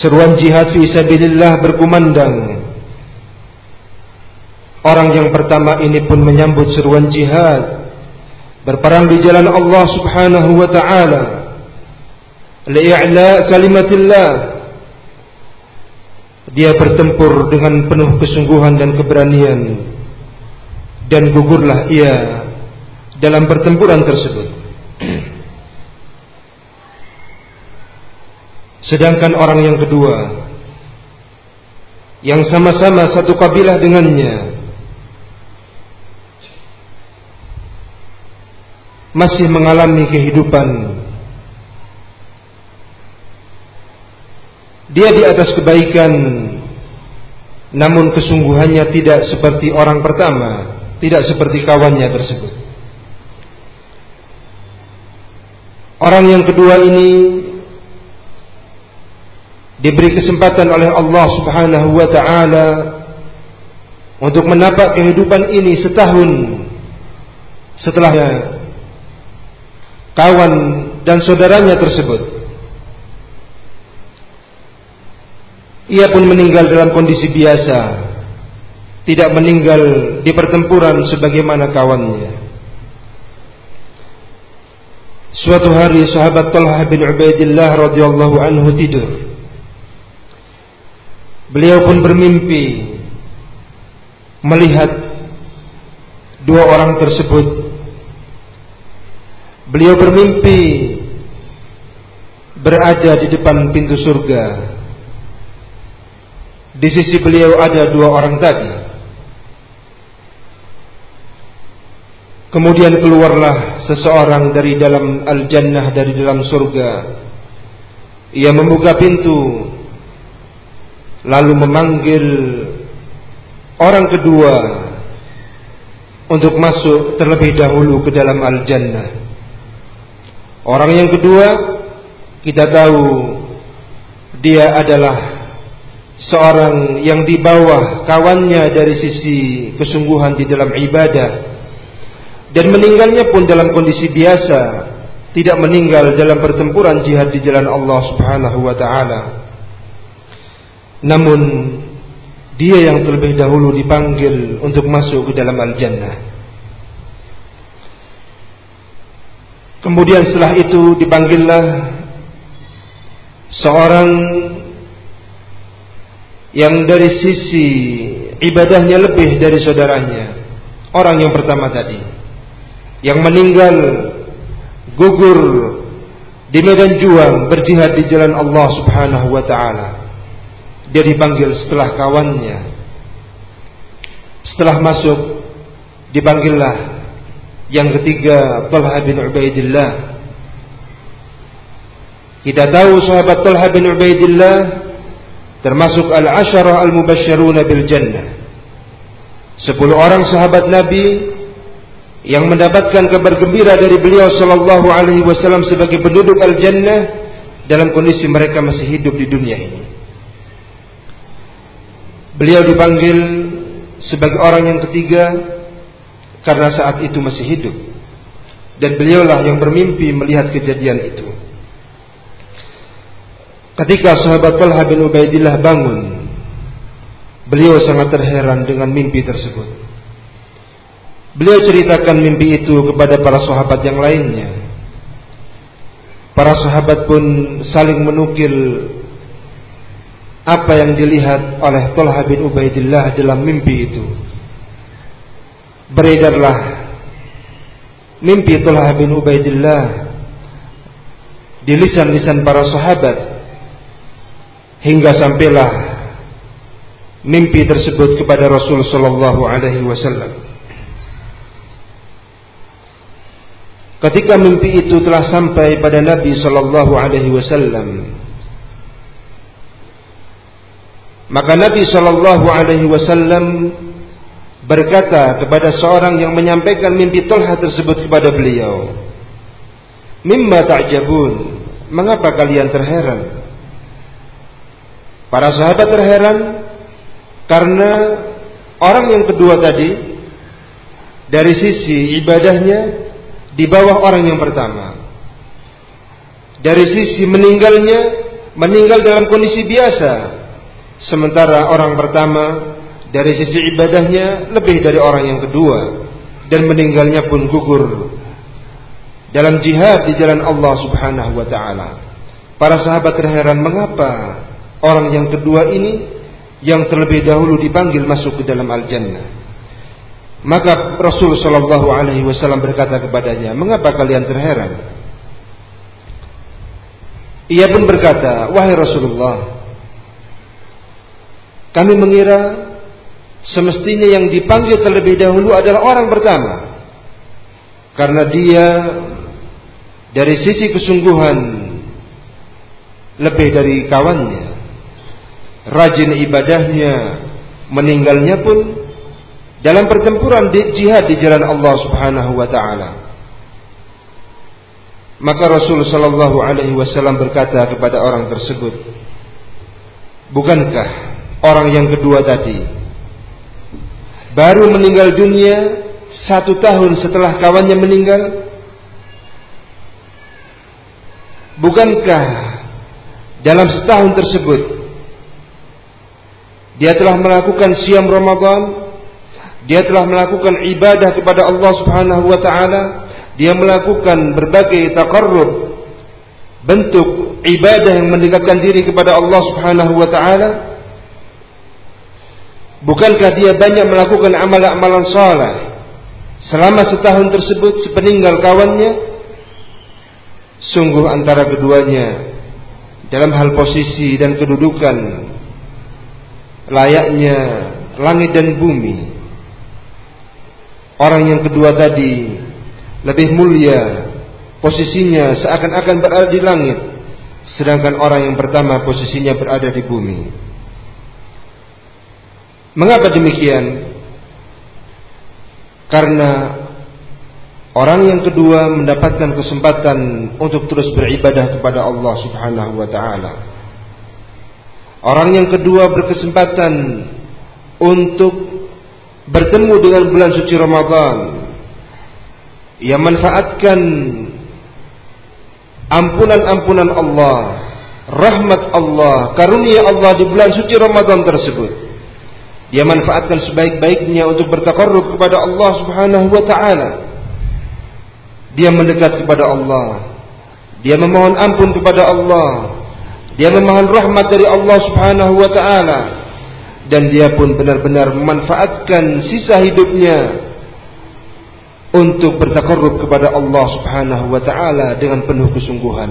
seruan jihad fi sabilillah berkumandang Orang yang pertama ini pun menyambut seruan jihad. Berperang di jalan Allah Subhanahu wa taala. Li'la kalimatillah. Dia bertempur dengan penuh kesungguhan dan keberanian. Dan gugurlah ia dalam pertempuran tersebut. Sedangkan orang yang kedua yang sama-sama satu kabilah dengannya masih mengalami kehidupan. Dia di atas kebaikan namun kesungguhannya tidak seperti orang pertama tidak seperti kawannya tersebut. Orang yang kedua ini diberi kesempatan oleh Allah Subhanahu wa taala untuk menapak kehidupan ini setahun setelahnya kawan dan saudaranya tersebut. Ia pun meninggal dalam kondisi biasa, tidak meninggal di pertempuran sebagaimana kawannya. Suatu hari sahabat Talha bin Ubaidillah radhiyallahu anhu tidur. Beliau pun bermimpi melihat dua orang tersebut Beliau bermimpi berada di depan pintu surga. Di sisi beliau ada dua orang tadi. Kemudian keluarlah seseorang dari dalam al-jannah dari dalam surga. Ia membuka pintu lalu memanggil orang kedua untuk masuk terlebih dahulu ke dalam al-jannah. Orang yang kedua kita tahu dia adalah seorang yang di bawah kawannya dari sisi kesungguhan di dalam ibadah. Dan meninggalnya pun dalam kondisi biasa tidak meninggal dalam pertempuran jihad di jalan Allah Subhanahu wa taala. Namun dia yang terlebih dahulu dipanggil untuk masuk ke dalam al-jannah Kemudian setelah itu dipanggillah seorang yang dari sisi ibadahnya lebih dari saudaranya. Orang yang pertama tadi yang meninggal gugur di medan juang berjihad di jalan Allah Subhanahu wa taala. Dia dipanggil setelah kawannya. Setelah masuk dipanggillah Yang ketiga Talha bin Ubaidillah. Kita tahu sahabat Talha bin Ubaidillah termasuk al-asharah al-mubasysyaruna bil jannah. Sepuluh orang sahabat Nabi yang mendapatkan kabar gembira dari beliau sallallahu alaihi wasallam sebagai penduduk al-jannah dalam kondisi mereka masih hidup di dunia ini. Beliau dipanggil sebagai orang yang ketiga karena saat itu masih hidup. Dan beliaulah yang bermimpi melihat kejadian itu. Ketika sahabat Talha bin Ubaidillah bangun, beliau sangat terheran dengan mimpi tersebut. Beliau ceritakan mimpi itu kepada para sahabat yang lainnya. Para sahabat pun saling menukil apa yang dilihat oleh Talha bin Ubaidillah dalam mimpi itu. Beredarlah mimpi Talha bin Ubaidillah di lisan-lisan para sahabat hingga sampailah mimpi tersebut kepada Rasul sallallahu alaihi wasallam. Ketika mimpi itu telah sampai pada Nabi sallallahu alaihi wasallam, Maka Nabi Shallallahu Alaihi Wasallam berkata kepada seorang yang menyampaikan mimpi Tolha tersebut kepada beliau, Mimma ta'jabun, mengapa kalian terheran? Para sahabat terheran karena orang yang kedua tadi dari sisi ibadahnya di bawah orang yang pertama. Dari sisi meninggalnya, meninggal dalam kondisi biasa, Sementara orang pertama dari sisi ibadahnya lebih dari orang yang kedua dan meninggalnya pun gugur dalam jihad di jalan Allah Subhanahu wa taala. Para sahabat terheran mengapa orang yang kedua ini yang terlebih dahulu dipanggil masuk ke dalam al-jannah. Maka Rasul Shallallahu Alaihi Wasallam berkata kepadanya, mengapa kalian terheran? Ia pun berkata, wahai Rasulullah, kami mengira semestinya yang dipanggil terlebih dahulu adalah orang pertama. Karena dia dari sisi kesungguhan lebih dari kawannya. Rajin ibadahnya, meninggalnya pun dalam pertempuran di jihad di jalan Allah Subhanahu wa taala. Maka Rasul sallallahu alaihi wasallam berkata kepada orang tersebut, "Bukankah orang yang kedua tadi baru meninggal dunia satu tahun setelah kawannya meninggal. Bukankah dalam setahun tersebut dia telah melakukan siam Ramadan dia telah melakukan ibadah kepada Allah Subhanahu wa taala dia melakukan berbagai takarrub bentuk ibadah yang mendekatkan diri kepada Allah Subhanahu wa taala Bukankah dia banyak melakukan amalan-amalan saleh selama setahun tersebut sepeninggal kawannya? Sungguh antara keduanya dalam hal posisi dan kedudukan layaknya langit dan bumi. Orang yang kedua tadi lebih mulia posisinya seakan-akan berada di langit sedangkan orang yang pertama posisinya berada di bumi. Mengapa demikian? Karena orang yang kedua mendapatkan kesempatan untuk terus beribadah kepada Allah Subhanahu wa taala. Orang yang kedua berkesempatan untuk bertemu dengan bulan suci Ramadan. Ia manfaatkan ampunan-ampunan Allah, rahmat Allah, karunia Allah di bulan suci Ramadan tersebut. Dia manfaatkan sebaik-baiknya untuk bertakarrub kepada Allah Subhanahu wa taala. Dia mendekat kepada Allah. Dia memohon ampun kepada Allah. Dia memohon rahmat dari Allah Subhanahu wa taala dan dia pun benar-benar memanfaatkan sisa hidupnya untuk bertakarrub kepada Allah Subhanahu wa taala dengan penuh kesungguhan.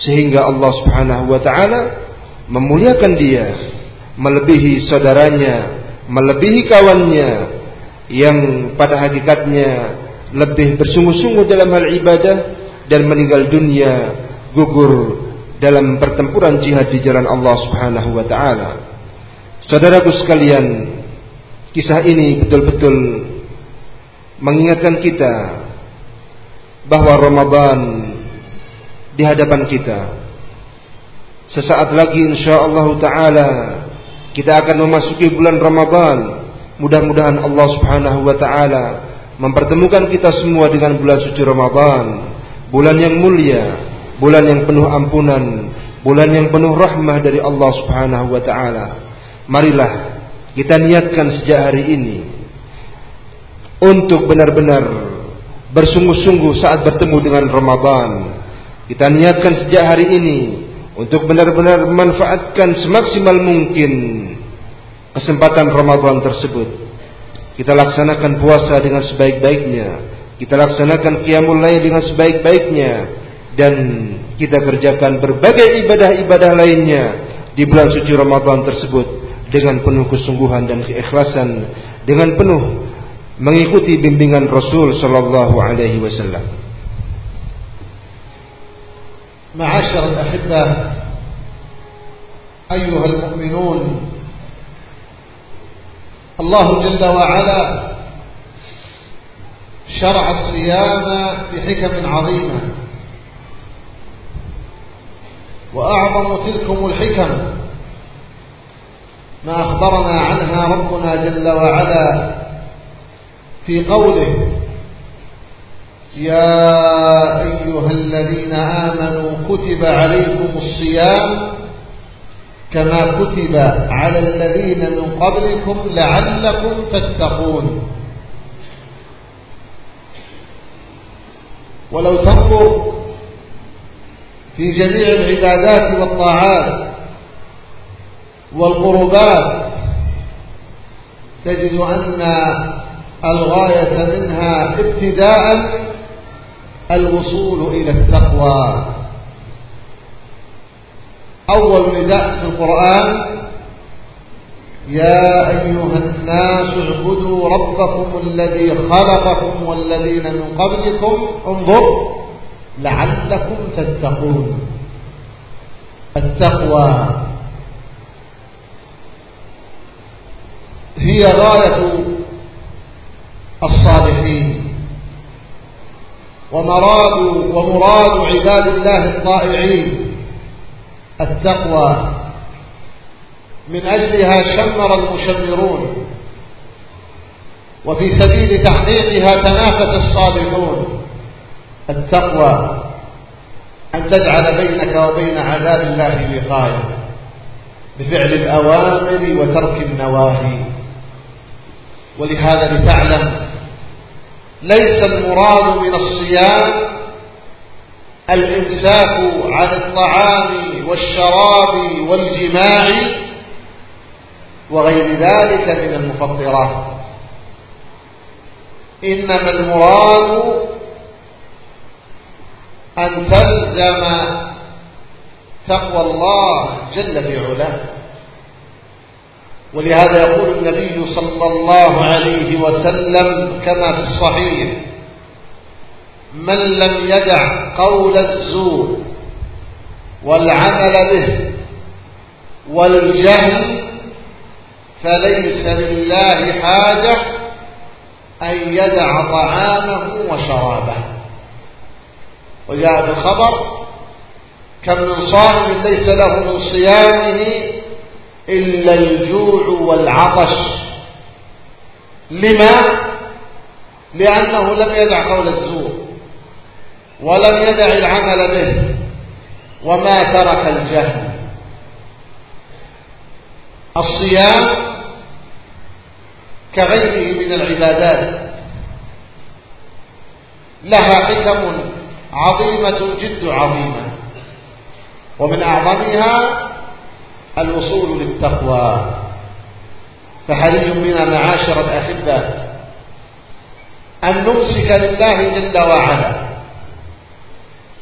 Sehingga Allah Subhanahu wa taala memuliakan dia melebihi saudaranya, melebihi kawannya yang pada hakikatnya lebih bersungguh-sungguh dalam hal ibadah dan meninggal dunia gugur dalam pertempuran jihad di jalan Allah Subhanahu wa taala. Saudaraku sekalian, kisah ini betul-betul mengingatkan kita bahwa Ramadan di hadapan kita. Sesaat lagi insyaallah taala kita akan memasuki bulan Ramadan. Mudah-mudahan Allah Subhanahu wa taala mempertemukan kita semua dengan bulan suci Ramadan, bulan yang mulia, bulan yang penuh ampunan, bulan yang penuh rahmah dari Allah Subhanahu wa taala. Marilah kita niatkan sejak hari ini untuk benar-benar bersungguh-sungguh saat bertemu dengan Ramadan. Kita niatkan sejak hari ini untuk benar-benar memanfaatkan semaksimal mungkin kesempatan Ramadan tersebut. Kita laksanakan puasa dengan sebaik-baiknya. Kita laksanakan qiyamul lail dengan sebaik-baiknya dan kita kerjakan berbagai ibadah-ibadah lainnya di bulan suci Ramadan tersebut dengan penuh kesungguhan dan keikhlasan, dengan penuh mengikuti bimbingan Rasul sallallahu alaihi wasallam. معاشر الأحبة. أيها المؤمنون الله جل وعلا شرع الصيام بحكم عظيمة وأعظم تلكم الحكم ما أخبرنا عنها ربنا جل وعلا في قوله يا أيها الذين آمنوا كتب عليكم الصيام كما كتب على الذين من قبلكم لعلكم تتقون. ولو تنظر في جميع العبادات والطاعات والقربات تجد أن الغاية منها ابتداء الوصول إلى التقوى. أول نداء في القرآن يا أيها الناس اعبدوا ربكم الذي خلقكم والذين من قبلكم انظر لعلكم تتقون. التقوى. هي غاية الصالحين. ومراد ومراد عباد الله الطائعين. التقوى. من أجلها شمر المشمرون وفي سبيل تحقيقها تنافس الصابرون. التقوى أن تجعل بينك وبين عذاب الله وقاية بفعل الأوامر وترك النواهي. ولهذا لتعلم ليس المراد من الصيام الإمساك عن الطعام والشراب والجماع وغير ذلك من المفطرات. إنما المراد أن تلزم تقوى الله جل في علاه ولهذا يقول النبي صلى الله عليه وسلم كما في الصحيح من لم يدع قول الزور والعمل به والجهل فليس لله حاجة أن يدع طعامه وشرابه. وجاء في الخبر كم من صائم ليس له من صيامه إلا الجوع والعطش. لما؟ لأنه لم يدع قول الزور ولم يدع العمل به. وما ترك الجهل. الصيام كغيره من العبادات. لها حكم عظيمة جد عظيمة. ومن أعظمها الوصول للتقوى. فحري بنا معاشر الأحبة أن نمسك لله جل وعلا.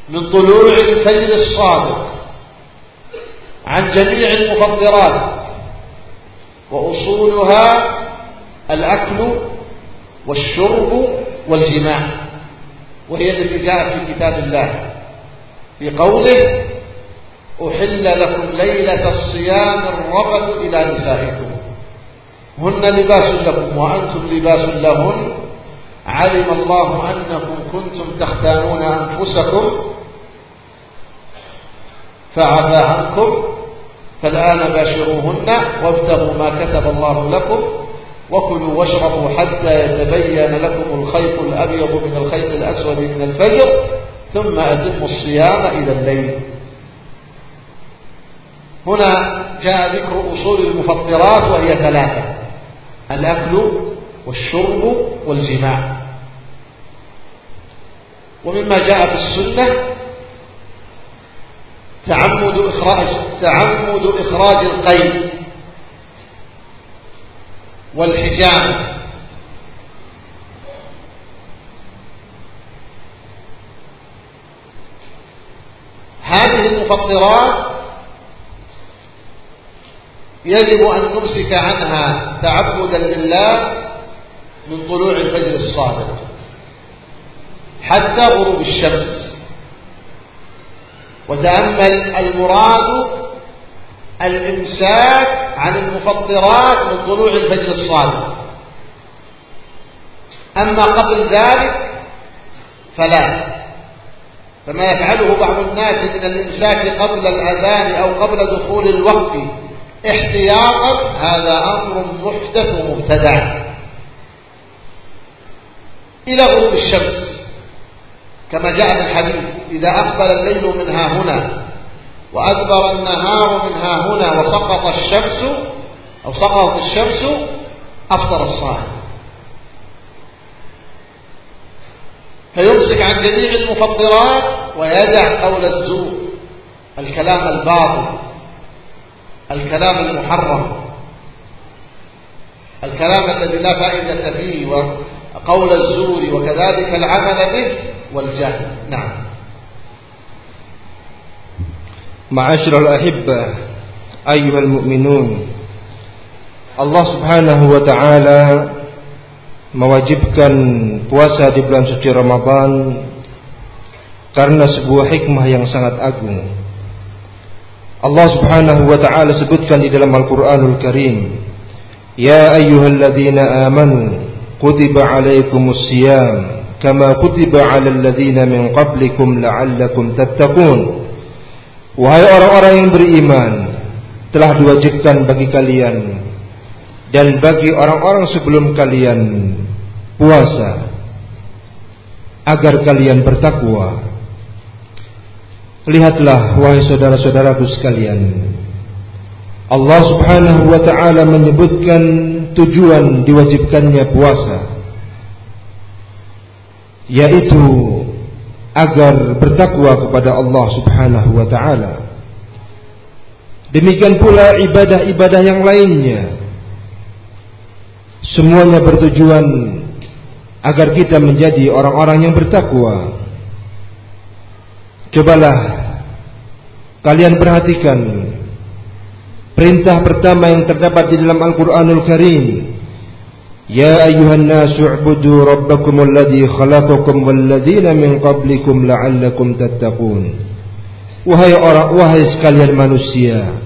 من طلوع الفجر الصادق عن جميع المفطرات وأصولها الأكل والشرب والجماع وهي التي جاءت في كتاب الله. في قوله أحل لكم ليلة الصيام الرفث إلى نسائكم. هن لباس لكم وأنتم لباس لهن. علم الله أنكم كنتم تختانون أنفسكم فعفى عنكم فالآن باشروهن وابتغوا ما كتب الله لكم وكلوا واشربوا حتى يتبين لكم الخيط الأبيض من الخيط الأسود من الفجر ثم أتموا الصيام إلى الليل. هنا جاء ذكر أصول المفطرات وهي ثلاثة الأكل والشرب والجماع. ومما جاء في السنة تعمد إخراج تعمد إخراج القيد والحجامة هذه المفطرات يجب أن نمسك عنها تعبدا لله من طلوع الفجر الصادق حتى غروب الشمس. وتأمل المراد الإمساك عن المفطرات من طلوع الفجر الصادق. أما قبل ذلك فلا. فما يفعله بعض الناس من الإمساك قبل الأذان أو قبل دخول الوقت احتياطا هذا أمر محدث مبتدع إلى غروب الشمس. كما جاء في الحديث إذا أقبل الليل من ها هنا وأدبر النهار من ها هنا وسقط الشمس أو سقطت الشمس أفطر الصائم. فيمسك عن جميع المفطرات ويدع قول الزور الكلام الباطل الكلام المحرم الكلام الذي لا فائدة فيه وقول الزور وكذلك العمل به. wal jahl. Nah. Ma'asyiral ahibba ayyuhal mu'minun. Allah Subhanahu wa taala mewajibkan puasa di bulan suci Ramadan karena sebuah hikmah yang sangat agung. Allah Subhanahu wa taala sebutkan di dalam Al-Qur'anul Karim, "Ya ayyuhalladzina amanu kutiba alaikumus syiyam" kama kutiba 'alal ladzina min qablikum la'allakum tattaqun." Wahai orang-orang yang beriman, telah diwajibkan bagi kalian dan bagi orang-orang sebelum kalian puasa agar kalian bertakwa. Lihatlah wahai saudara-saudaraku sekalian. Allah Subhanahu wa taala menyebutkan tujuan diwajibkannya puasa yaitu agar bertakwa kepada Allah Subhanahu wa taala. Demikian pula ibadah-ibadah yang lainnya. Semuanya bertujuan agar kita menjadi orang-orang yang bertakwa. Cobalah kalian perhatikan perintah pertama yang terdapat di dalam Al-Qur'anul Karim. Ya ayuhan nasu ubudu rabbakum alladhi khalaqakum walladhina min qablikum la'allakum tattaqun. Wahai orang wahai sekalian manusia,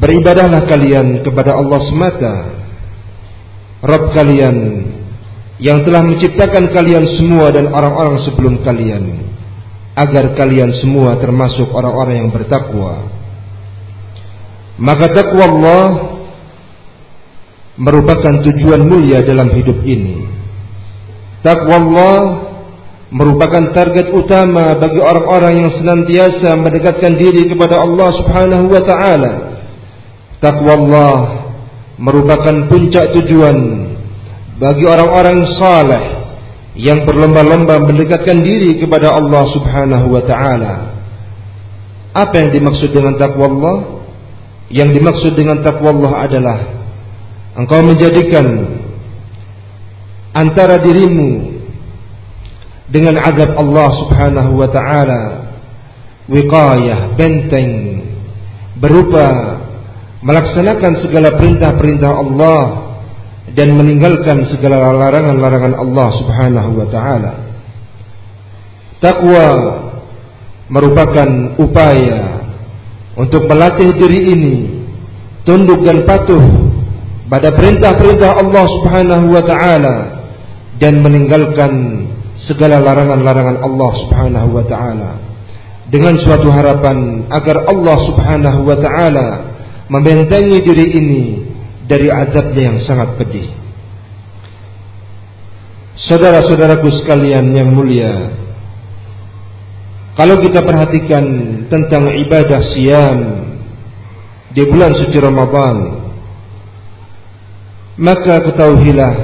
beribadahlah kalian kepada Allah semata. Rabb kalian yang telah menciptakan kalian semua dan orang-orang sebelum kalian agar kalian semua termasuk orang-orang yang bertakwa. Maka takwa Allah merupakan tujuan mulia dalam hidup ini. Takwa Allah merupakan target utama bagi orang-orang yang senantiasa mendekatkan diri kepada Allah Subhanahu wa taala. Takwa Allah merupakan puncak tujuan bagi orang-orang saleh yang berlomba-lomba mendekatkan diri kepada Allah Subhanahu wa taala. Apa yang dimaksud dengan takwa Allah? Yang dimaksud dengan takwa Allah adalah engkau menjadikan antara dirimu dengan azab Allah Subhanahu wa taala wiqayah benteng berupa melaksanakan segala perintah-perintah Allah dan meninggalkan segala larangan-larangan Allah Subhanahu wa taala. Takwa merupakan upaya untuk melatih diri ini tunduk dan patuh pada perintah-perintah Allah Subhanahu wa taala dan meninggalkan segala larangan-larangan Allah Subhanahu wa taala dengan suatu harapan agar Allah Subhanahu wa taala membentengi diri ini dari azabnya yang sangat pedih. Saudara-saudaraku sekalian yang mulia, kalau kita perhatikan tentang ibadah siam di bulan suci Ramadan, maka ketahuilah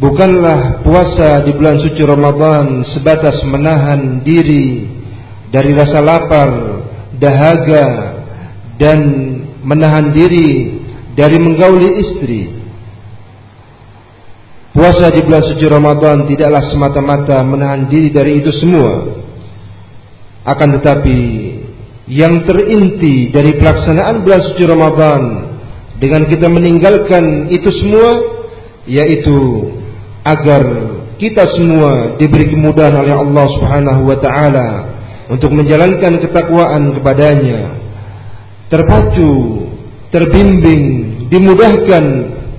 bukanlah puasa di bulan suci Ramadan sebatas menahan diri dari rasa lapar, dahaga dan menahan diri dari menggauli istri. Puasa di bulan suci Ramadan tidaklah semata-mata menahan diri dari itu semua. Akan tetapi yang terinti dari pelaksanaan bulan suci Ramadan dengan kita meninggalkan itu semua yaitu agar kita semua diberi kemudahan oleh Allah Subhanahu wa taala untuk menjalankan ketakwaan kepadanya terpacu terbimbing, dimudahkan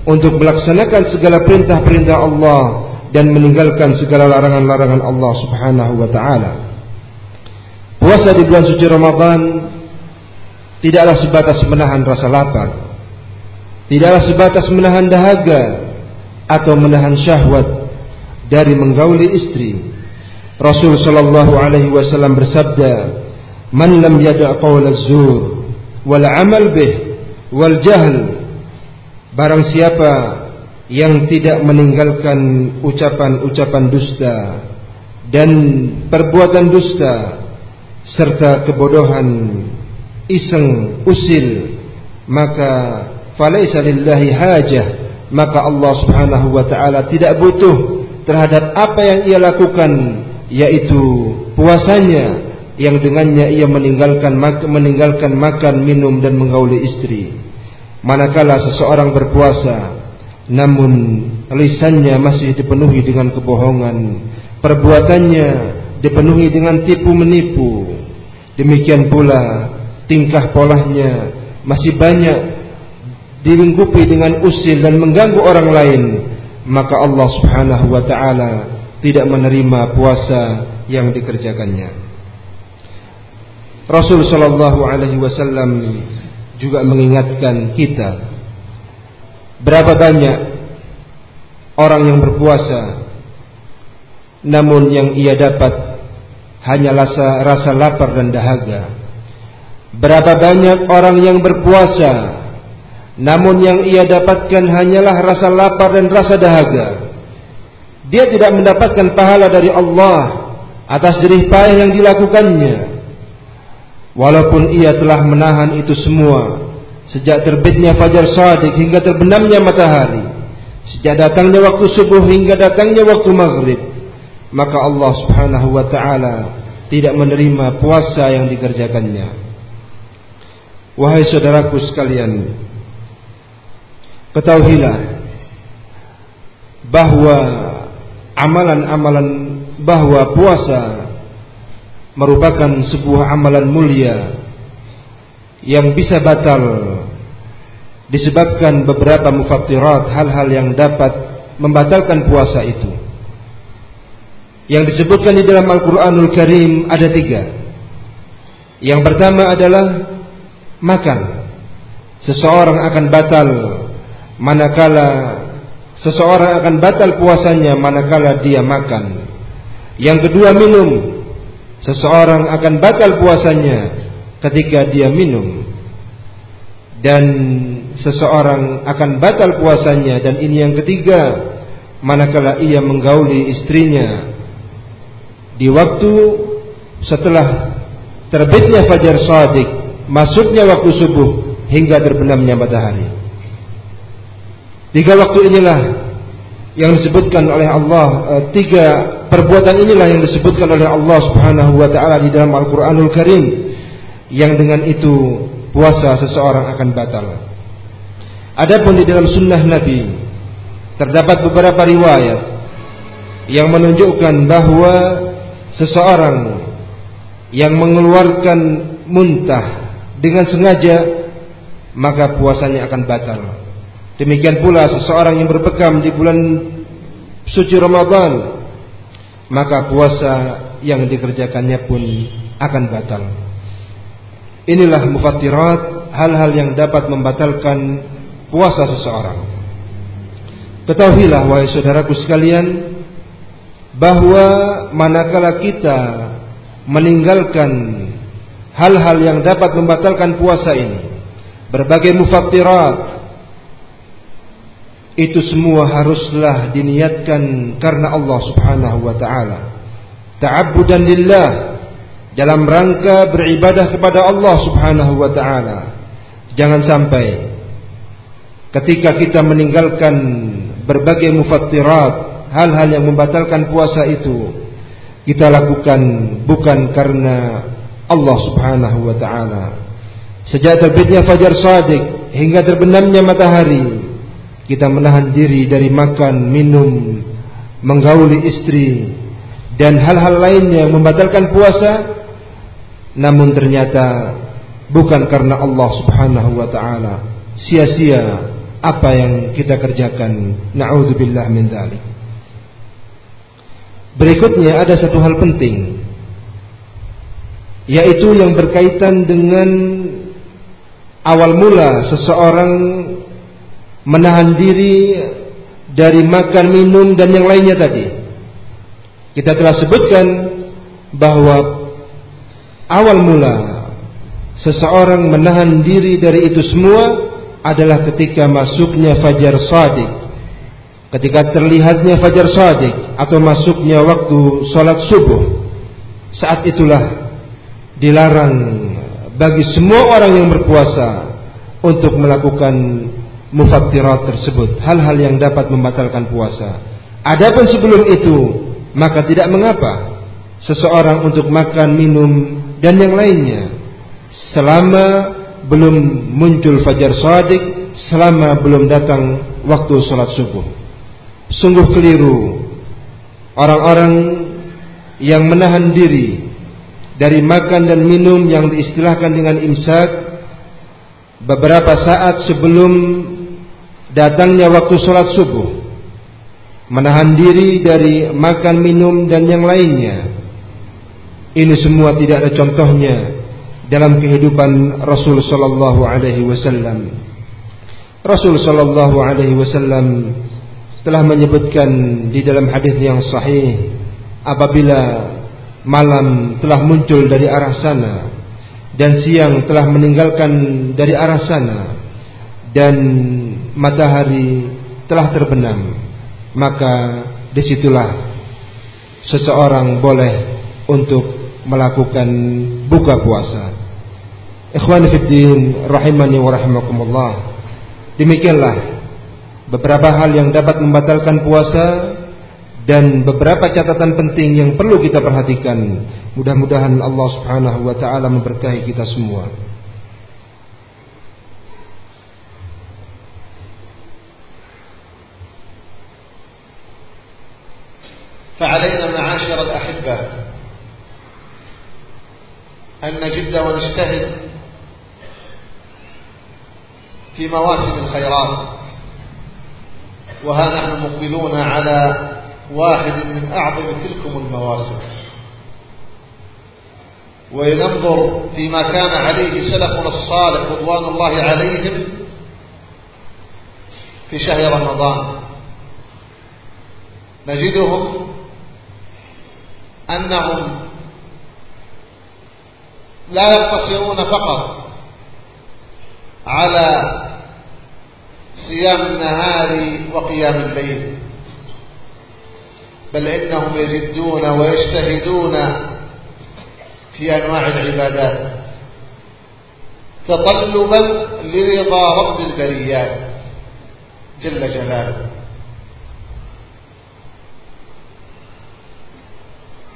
untuk melaksanakan segala perintah-perintah Allah dan meninggalkan segala larangan-larangan Allah Subhanahu wa taala. Puasa di bulan suci Ramadan tidaklah sebatas menahan rasa lapar. Tidaklah sebatas menahan dahaga atau menahan syahwat dari menggauli istri. Rasul sallallahu alaihi wasallam bersabda, "Man lam yada' qaul az-zur wal 'amal bih wal jahl barang siapa yang tidak meninggalkan ucapan-ucapan dusta dan perbuatan dusta serta kebodohan iseng usil maka falaisa lillahi hajah maka Allah Subhanahu wa taala tidak butuh terhadap apa yang ia lakukan yaitu puasanya yang dengannya ia meninggalkan meninggalkan makan, minum dan menggauli istri. Manakala seseorang berpuasa namun lisannya masih dipenuhi dengan kebohongan, perbuatannya dipenuhi dengan tipu menipu. Demikian pula tingkah polanya masih banyak dilingkupi dengan usil dan mengganggu orang lain, maka Allah Subhanahu wa taala tidak menerima puasa yang dikerjakannya. Rasul Shallallahu Alaihi Wasallam juga mengingatkan kita berapa banyak orang yang berpuasa namun yang ia dapat hanya rasa, rasa lapar dan dahaga berapa banyak orang yang berpuasa namun yang ia dapatkan hanyalah rasa lapar dan rasa dahaga dia tidak mendapatkan pahala dari Allah atas jerih payah yang dilakukannya Walaupun ia telah menahan itu semua sejak terbitnya fajar shadiq hingga terbenamnya matahari, sejak datangnya waktu subuh hingga datangnya waktu maghrib, maka Allah Subhanahu wa taala tidak menerima puasa yang dikerjakannya. Wahai saudaraku sekalian, ketahuilah bahwa amalan-amalan bahwa puasa merupakan sebuah amalan mulia yang bisa batal disebabkan beberapa mufattirat hal-hal yang dapat membatalkan puasa itu. Yang disebutkan di dalam Al-Quranul Karim ada tiga. Yang pertama adalah makan. Seseorang akan batal manakala seseorang akan batal puasanya manakala dia makan. Yang kedua minum. Seseorang akan batal puasanya ketika dia minum. Dan seseorang akan batal puasanya. Dan ini yang ketiga manakala ia menggauli istrinya. Di waktu setelah terbitnya fajar shadiq masuknya waktu subuh hingga terbenamnya matahari tiga waktu inilah yang disebutkan oleh Allah eh, tiga perbuatan inilah yang disebutkan oleh Allah Subhanahu wa taala di dalam Al-Qur'anul Karim yang dengan itu puasa seseorang akan batal. Adapun di dalam sunnah Nabi terdapat beberapa riwayat yang menunjukkan bahwa seseorang yang mengeluarkan muntah dengan sengaja maka puasanya akan batal. Demikian pula seseorang yang berbekam di bulan suci Ramadan maka puasa yang dikerjakannya pun akan batal. Inilah mufattirat hal-hal yang dapat membatalkan puasa seseorang. Ketahuilah wahai saudaraku sekalian bahwa manakala kita meninggalkan hal-hal yang dapat membatalkan puasa ini, berbagai mufattirat itu semua haruslah diniatkan karena Allah Subhanahu wa taala. Ta'abbudan lillah dalam rangka beribadah kepada Allah Subhanahu wa taala. Jangan sampai ketika kita meninggalkan berbagai mufattirat, hal-hal yang membatalkan puasa itu kita lakukan bukan karena Allah Subhanahu wa taala. Sejak terbitnya fajar shadiq hingga terbenamnya matahari, kita menahan diri dari makan, minum, menggauli istri dan hal-hal lainnya yang membatalkan puasa namun ternyata bukan karena Allah Subhanahu wa taala. Sia-sia apa yang kita kerjakan. Na'udzubillah min dzalik. Berikutnya ada satu hal penting yaitu yang berkaitan dengan awal mula seseorang menahan diri dari makan, minum dan yang lainnya tadi. Kita telah sebutkan bahwa awal mula seseorang menahan diri dari itu semua adalah ketika masuknya fajar sadiq ketika terlihatnya fajar sadiq atau masuknya waktu sholat subuh saat itulah dilarang bagi semua orang yang berpuasa untuk melakukan mufattirat tersebut hal-hal yang dapat membatalkan puasa adapun sebelum itu maka tidak mengapa seseorang untuk makan minum dan yang lainnya selama belum muncul fajar sadiq selama belum datang waktu sholat subuh. Sungguh keliru orang-orang yang menahan diri dari makan dan minum yang diistilahkan dengan imsak beberapa saat sebelum datangnya waktu sholat subuh. Menahan diri dari makan, minum dan yang lainnya. Ini semua tidak ada contohnya dalam kehidupan Rasul sallallahu alaihi wasallam. Rasul sallallahu alaihi wasallam telah menyebutkan di dalam hadis yang sahih apabila malam telah muncul dari arah sana dan siang telah meninggalkan dari arah sana dan matahari telah terbenam maka di situlah seseorang boleh untuk melakukan buka puasa. Ikhwan Fiddin Rahimani wa rahimakumullah. Demikianlah Beberapa hal yang dapat membatalkan puasa Dan beberapa catatan penting yang perlu kita perhatikan. Mudah-mudahan Allah subhanahu wa ta'ala memberkahi kita semua فعلينا معاشر الأحبة أن نجد ونجتهد في مواسم الخيرات وها نحن مقبلون على واحد من أعظم تلكم المواسم. ولننظر فيما كان عليه سلفنا الصالح رضوان الله عليهم في شهر رمضان. نجدهم أنهم لا يقتصرون فقط على صيام النهار وقيام الليل بل إنهم يجدون ويجتهدون في أنواع العبادات تطلبا لرضا رب البريات جل جلاله.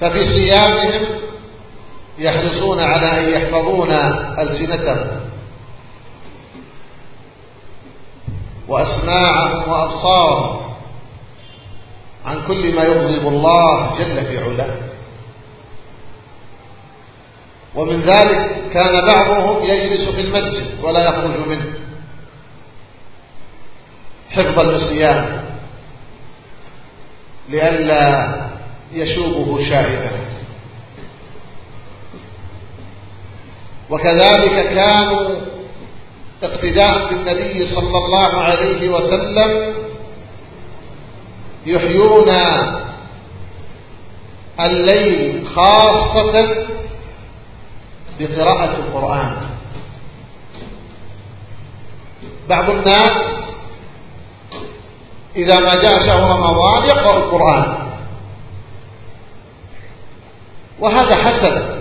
ففي صيامهم يحرصون على أن يحفظون ألسنتهم. وأسماعهم وأبصارهم عن كل ما يغضب الله جل في علاه. ومن ذلك كان بعضهم يجلس في المسجد ولا يخرج منه. حفظا للصيام. لئلا يشوبه شائبا وكذلك كانوا اقتداء بالنبي صلى الله عليه وسلم يحيون الليل خاصة بقراءة القرآن. بعض الناس إذا ما جاء شهر رمضان يقرأ القرآن. وهذا حسن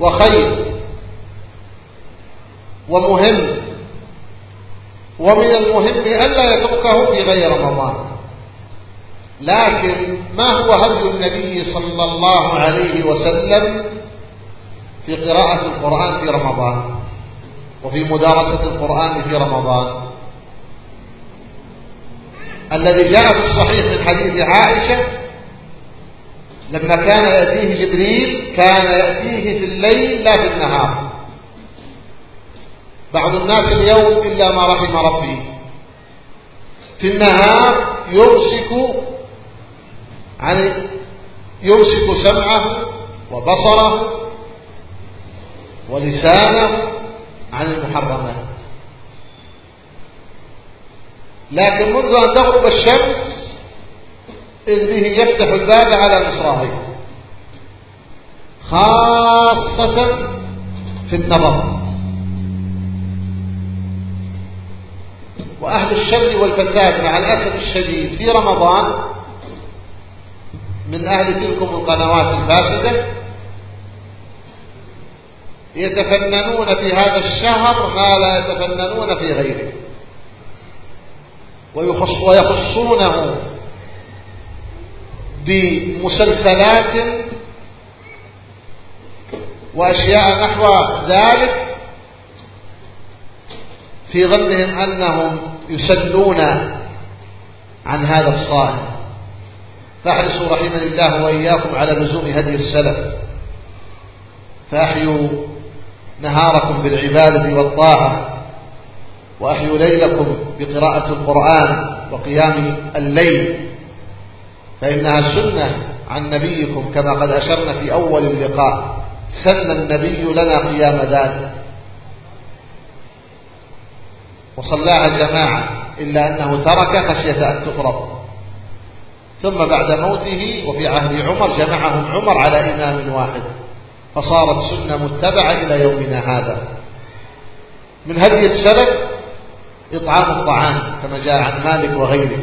وخير ومهم ومن المهم ألا يتركه في غير رمضان. لكن ما هو هدي النبي صلى الله عليه وسلم في قراءة القرآن في رمضان وفي مدارسة القرآن في رمضان؟ الذي جاء في الصحيح من حديث عائشة لما كان يأتيه جبريل كان يأتيه في الليل لا في النهار. بعض الناس اليوم إلا ما رحم ربي. في النهار يمسك عن يمسك سمعه وبصره ولسانه عن المحرمات. لكن منذ أن تغرب الشمس إذ به يفتح الباب على مصراعيه خاصة في النظر. وأهل الشر والفساد مع الأسف الشديد في رمضان من أهل تلكم القنوات الفاسدة يتفننون في هذا الشهر ما لا يتفننون في غيره. ويخصونه بمسلسلات وأشياء نحو ذلك في ظنهم أنهم يسلون عن هذا الصائم فأحرصوا رحمني الله وإياكم على لزوم هدي السلف. فأحيوا نهاركم بالعبادة والطاعة وأحيوا ليلكم بقراءة القرآن وقيام الليل. فإنها سنة عن نبيكم كما قد أشرنا في أول اللقاء. سن النبي لنا قيام ذلك. وصلاها جماعة إلا أنه ترك خشية أن تفرض ثم بعد موته وفي عهد عمر جمعهم عمر على إمام واحد. فصارت سنة متبعة إلى يومنا هذا. من هدي السلف إطعام الطعام كما جاء عن مالك وغيره.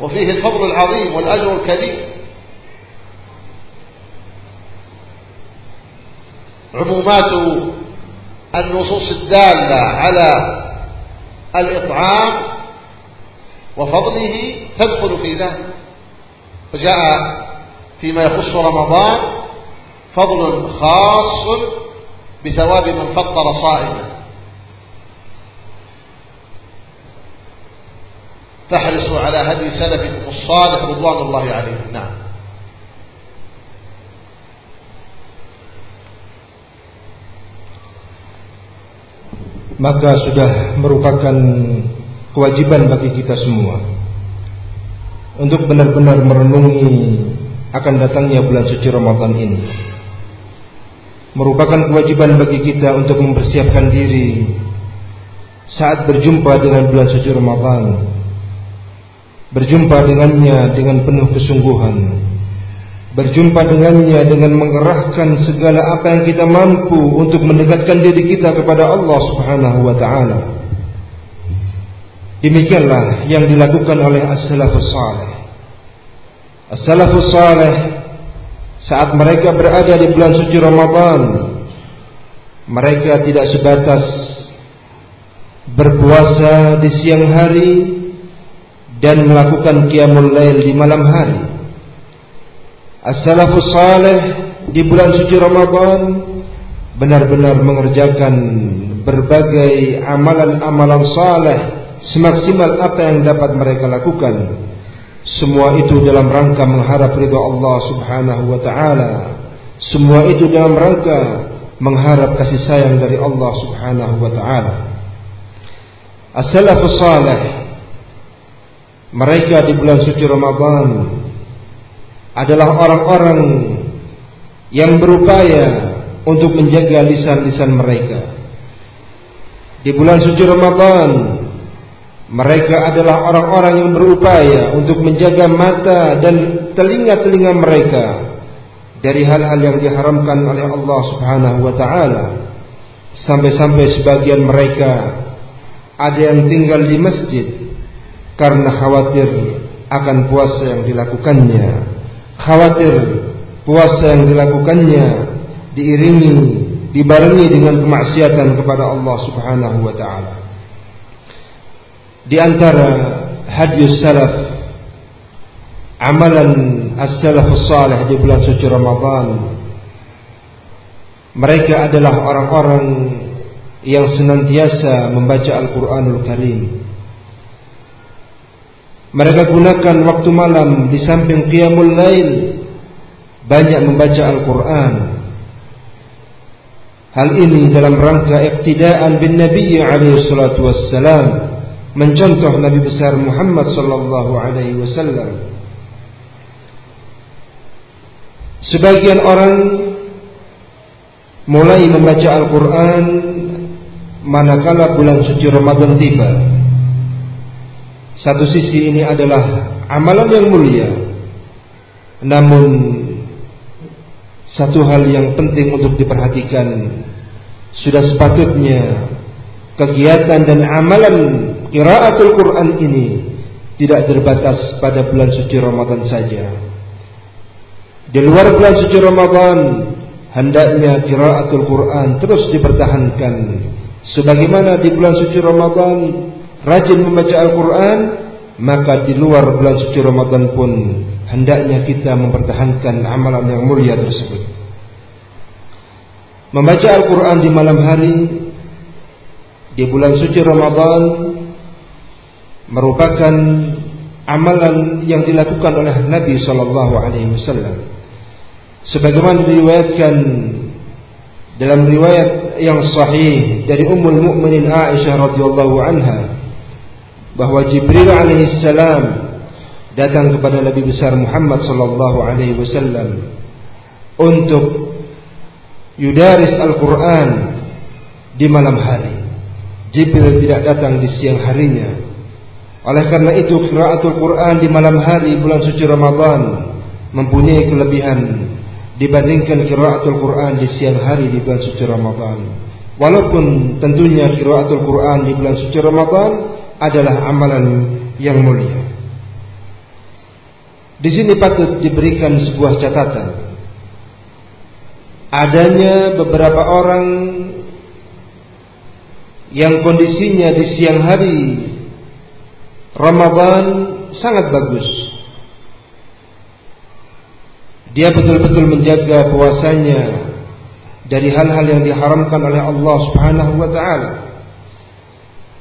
وفيه الفضل العظيم والأجر الكريم عمومات النصوص الدالة على الإطعام وفضله تدخل في ذلك فجاء فيما يخص رمضان فضل خاص بثواب من فطر صائما. فاحرصوا على هدي سلفكم الصالح رضوان الله عليهم نعم maka sudah merupakan kewajiban bagi kita semua untuk benar-benar merenungi akan datangnya bulan suci Ramadan ini. Merupakan kewajiban bagi kita untuk mempersiapkan diri saat berjumpa dengan bulan suci Ramadan. Berjumpa dengannya dengan penuh kesungguhan. Berjumpa dengannya dengan mengerahkan segala apa yang kita mampu untuk mendekatkan diri kita kepada Allah Subhanahu wa taala. Demikianlah yang dilakukan oleh as-salafus salih. As-salafus salih saat mereka berada di bulan suci Ramadan mereka tidak sebatas berpuasa di siang hari dan melakukan qiyamul lail di malam hari. As-salafus salih di bulan suci Ramadan benar-benar mengerjakan berbagai amalan-amalan saleh semaksimal apa yang dapat mereka lakukan. Semua itu dalam rangka mengharap ridha Allah Subhanahu wa taala. Semua itu dalam rangka mengharap kasih sayang dari Allah Subhanahu wa taala. As-salafus salih mereka di bulan suci Ramadan adalah orang-orang yang berupaya untuk menjaga lisan-lisan mereka. Di bulan suci Ramadan mereka adalah orang-orang yang berupaya untuk menjaga mata dan telinga-telinga mereka dari hal-hal yang diharamkan oleh Allah Subhanahu wa taala. Sampai-sampai sebagian mereka ada yang tinggal di masjid karena khawatir akan puasa yang dilakukannya. Khawatir puasa yang dilakukannya diiringi dibarengi dengan kemaksiatan kepada Allah Subhanahu wa taala di antara hadis salaf amalan as-salaf salih di bulan suci Ramadan mereka adalah orang-orang yang senantiasa membaca Al-Qur'anul Karim mereka gunakan waktu malam di samping qiyamul lail banyak membaca Al-Qur'an Hal ini dalam rangka iktidaan bin Nabi alaihi salatu wassalam mencontoh Nabi besar Muhammad sallallahu alaihi wasallam. Sebagian orang mulai membaca Al-Qur'an manakala bulan suci Ramadan tiba. Satu sisi ini adalah amalan yang mulia. Namun satu hal yang penting untuk diperhatikan sudah sepatutnya kegiatan dan amalan Qiraatul Quran ini tidak terbatas pada bulan suci Ramadan saja. Di luar bulan suci Ramadan, hendaknya qiraatul Quran terus dipertahankan. Sebagaimana di bulan suci Ramadan rajin membaca Al-Quran, maka di luar bulan suci Ramadan pun hendaknya kita mempertahankan amalan yang mulia tersebut. Membaca Al-Quran di malam hari di bulan suci Ramadan merupakan amalan yang dilakukan oleh Nabi Shallallahu Alaihi Wasallam. Sebagaimana diriwayatkan dalam riwayat yang sahih dari Ummul Mukminin Aisyah radhiyallahu anha bahwa Jibril alaihi salam datang kepada Nabi besar Muhammad sallallahu alaihi wasallam untuk yudaris Al-Qur'an di malam hari. Jibril tidak datang di siang harinya oleh karena itu qiraatul Quran di malam hari bulan suci Ramadan mempunyai kelebihan dibandingkan qiraatul Quran di siang hari di bulan suci Ramadan. Walaupun tentunya qiraatul Quran di bulan suci Ramadan adalah amalan yang mulia. Di sini patut diberikan sebuah catatan. Adanya beberapa orang yang kondisinya di siang hari Ramadan sangat bagus. Dia betul-betul menjaga puasanya dari hal-hal yang diharamkan oleh Allah Subhanahu wa taala.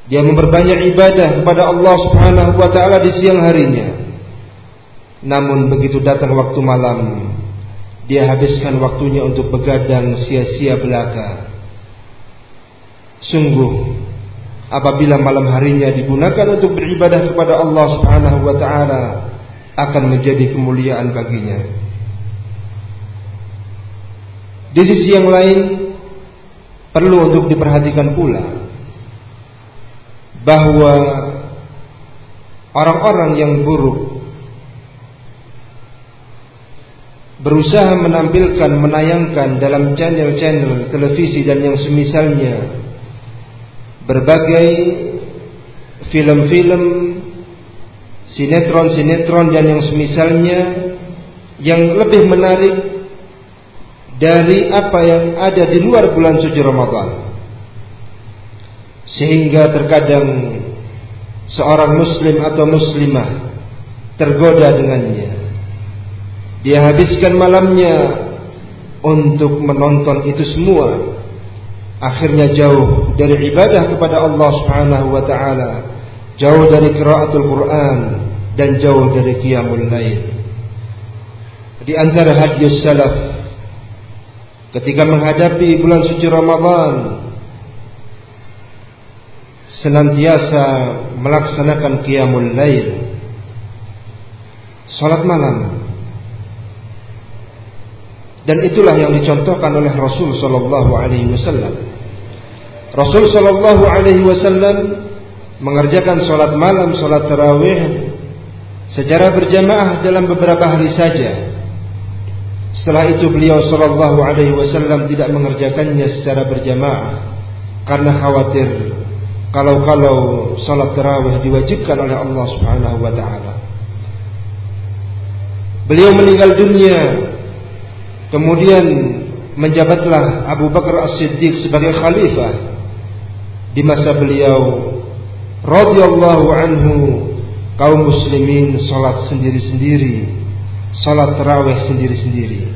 Dia memperbanyak ibadah kepada Allah Subhanahu wa taala di siang harinya. Namun begitu datang waktu malam, dia habiskan waktunya untuk begadang sia-sia belaka. Sungguh apabila malam harinya digunakan untuk beribadah kepada Allah Subhanahu wa taala akan menjadi kemuliaan baginya. Di sisi yang lain perlu untuk diperhatikan pula bahwa orang-orang yang buruk berusaha menampilkan menayangkan dalam channel-channel televisi dan yang semisalnya berbagai film-film, sinetron-sinetron dan yang semisalnya yang lebih menarik dari apa yang ada di luar bulan suci Ramadan. Sehingga terkadang seorang muslim atau muslimah tergoda dengannya. Dia habiskan malamnya untuk menonton itu semua akhirnya jauh dari ibadah kepada Allah Subhanahu wa taala jauh dari qiraatul Quran dan jauh dari qiyamul lail. Di antara hadis salaf ketika menghadapi bulan suci Ramadan senantiasa melaksanakan qiyamul lail. Salat malam. Dan itulah yang dicontohkan oleh Rasul sallallahu alaihi wasallam. Rasul sallallahu alaihi wasallam mengerjakan salat malam salat tarawih secara berjamaah dalam beberapa hari saja. Setelah itu beliau sallallahu alaihi wasallam tidak mengerjakannya secara berjamaah karena khawatir kalau-kalau salat tarawih diwajibkan oleh Allah Subhanahu wa taala. Beliau meninggal dunia. Kemudian menjabatlah Abu Bakar As-Siddiq sebagai khalifah. Di masa beliau radhiyallahu anhu kaum muslimin salat sendiri-sendiri. Salat tarawih sendiri-sendiri.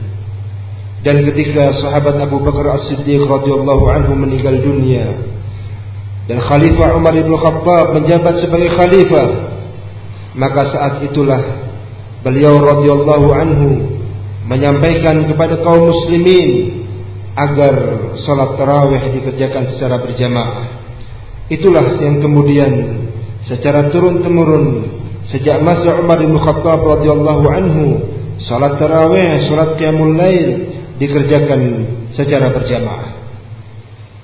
Dan ketika sahabat Abu Bakar As-Siddiq radhiyallahu anhu meninggal dunia dan Khalifah Umar bin Khattab menjabat sebagai khalifah. Maka saat itulah beliau radhiyallahu anhu menyampaikan kepada kaum muslimin agar salat tarawih dikerjakan secara berjamaah. Itulah yang kemudian secara turun temurun sejak masa Umar bin Khattab radhiyallahu anhu salat tarawih salat qiyamul lail dikerjakan secara berjamaah.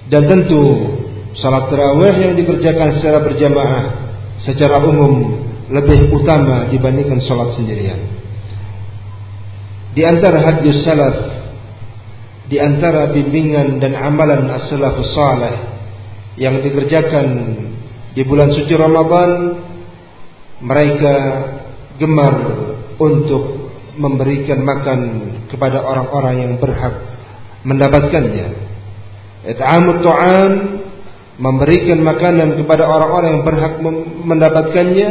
Dan tentu Salat tarawih yang dikerjakan secara berjamaah secara umum lebih utama dibandingkan salat sendirian. Di antara hadis salaf, di antara bimbingan dan amalan as-salafus salih yang dikerjakan di bulan suci Ramadan, mereka gemar untuk memberikan makan kepada orang-orang yang berhak mendapatkannya. It'amut memberikan makanan kepada orang-orang yang berhak mendapatkannya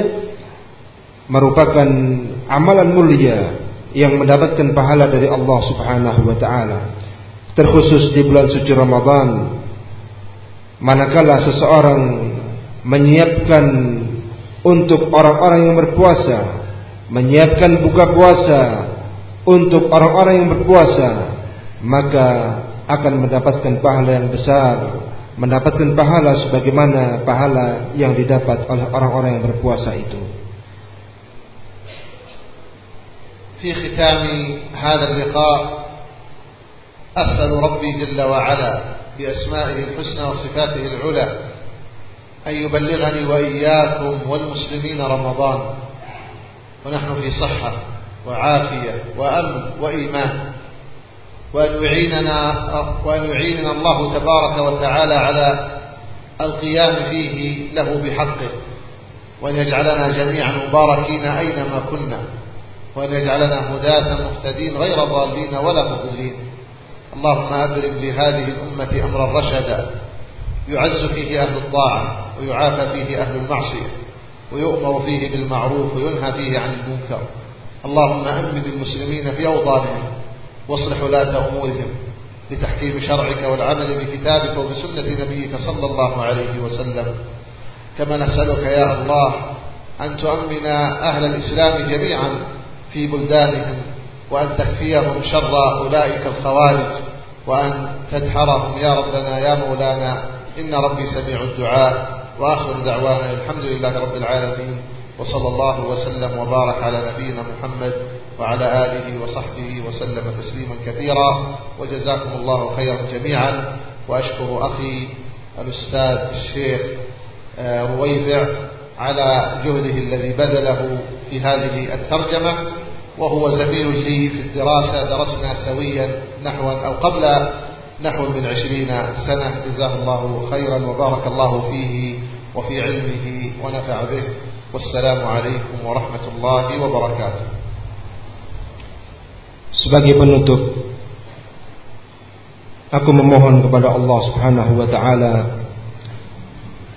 merupakan amalan mulia yang mendapatkan pahala dari Allah Subhanahu wa taala. Terkhusus di bulan suci Ramadan manakala seseorang menyiapkan untuk orang-orang yang berpuasa, menyiapkan buka puasa untuk orang-orang yang berpuasa, maka akan mendapatkan pahala yang besar mendapatkan pahala sebagaimana pahala yang didapat oleh orang-orang yang berpuasa itu. في ختام هذا اللقاء أسأل ربي جل وعلا بأسمائه الحسنى وصفاته العلى أن يبلغني وإياكم والمسلمين رمضان ونحن في صحة وعافية وأمن وإيمان وأن يعيننا وأن يعيننا الله تبارك وتعالى على القيام فيه له بحقه وأن يجعلنا جميعا مباركين أينما كنا وأن يجعلنا هداة مهتدين غير ضالين ولا مضلين. اللهم أبرم لهذه الأمة أمرا رشدا يعز فيه أهل الطاعة ويعافى فيه أهل المعصية ويؤمر فيه بالمعروف وينهى فيه عن المنكر. اللهم أمن المسلمين في أوطانهم واصلح ولاة أمورهم لتحكيم شرعك والعمل بكتابك وبسنة نبيك صلى الله عليه وسلم. كما نسألك يا الله أن تؤمن أهل الإسلام جميعا في بلدانهم وأن تكفيهم شر أولئك الخوارج وأن تدحرهم. يا ربنا يا مولانا إن ربي سميع الدعاء وآخر دعوانا الحمد لله رب العالمين. وصلى الله وسلم وبارك على نبينا محمد وعلى آله وصحبه وسلم تسليما كثيرا. وجزاكم الله خيرا جميعا. وأشكر أخي الأستاذ الشيخ آه، رويبع على جهده الذي بذله في هذه الترجمة. وهو زميل لي في الدراسة درسنا سويا نحو أو قبل نحو من عشرين سنة. جزاه الله خيرا وبارك الله فيه وفي علمه ونفع به. والسلام عليكم ورحمة الله وبركاته Sebagai penutup Aku memohon kepada Allah subhanahu wa ta'ala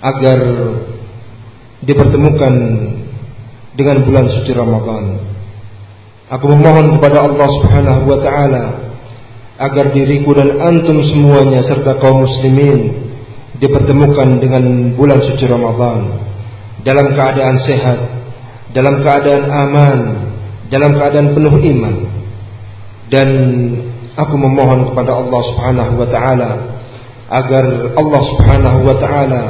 Agar Dipertemukan Dengan bulan suci Ramadan Aku memohon kepada Allah subhanahu wa ta'ala Agar diriku dan antum semuanya Serta kaum muslimin Dipertemukan dengan bulan suci Ramadan dalam keadaan sehat, dalam keadaan aman, dalam keadaan penuh iman. Dan aku memohon kepada Allah Subhanahu wa taala agar Allah Subhanahu wa taala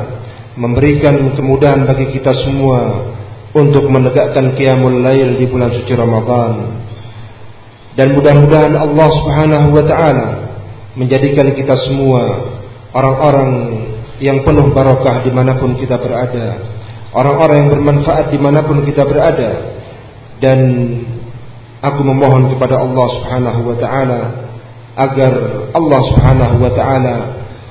memberikan kemudahan bagi kita semua untuk menegakkan qiyamul lail di bulan suci Ramadan. Dan mudah-mudahan Allah Subhanahu wa taala menjadikan kita semua orang-orang yang penuh barokah di mana pun kita berada, orang-orang yang bermanfaat di mana pun kita berada, dan aku memohon kepada Allah Subhanahu wa taala agar Allah Subhanahu wa taala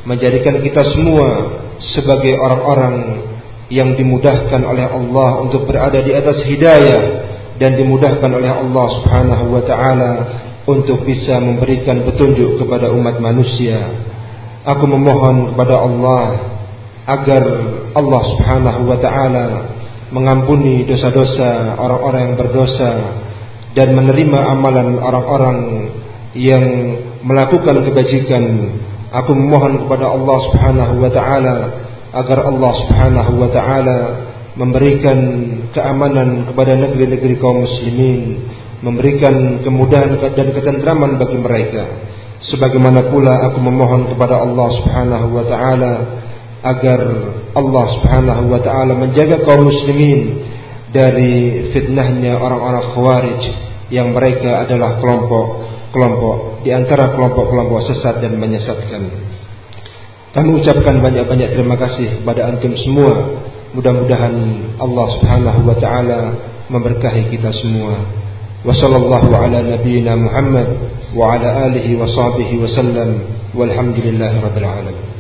menjadikan kita semua sebagai orang-orang yang dimudahkan oleh Allah untuk berada di atas hidayah dan dimudahkan oleh Allah Subhanahu wa taala untuk bisa memberikan petunjuk kepada umat manusia. Aku memohon kepada Allah agar Allah Subhanahu wa taala mengampuni dosa-dosa orang-orang yang berdosa dan menerima amalan orang-orang yang melakukan kebajikan. Aku memohon kepada Allah Subhanahu wa taala agar Allah Subhanahu wa taala memberikan keamanan kepada negeri-negeri kaum muslimin, memberikan kemudahan dan ketentraman bagi mereka. Sebagaimana pula aku memohon kepada Allah Subhanahu wa taala agar Allah Subhanahu wa taala menjaga kaum muslimin dari fitnahnya orang-orang khawarij yang mereka adalah kelompok-kelompok di antara kelompok-kelompok sesat dan menyesatkan. Kami ucapkan banyak-banyak terima kasih kepada antum semua. Mudah-mudahan Allah Subhanahu wa taala memberkahi kita semua. Wa sallallahu ala nabiyyina Muhammad wa ala alihi wa sahbihi wa sallam. Walhamdulillahirabbil alamin.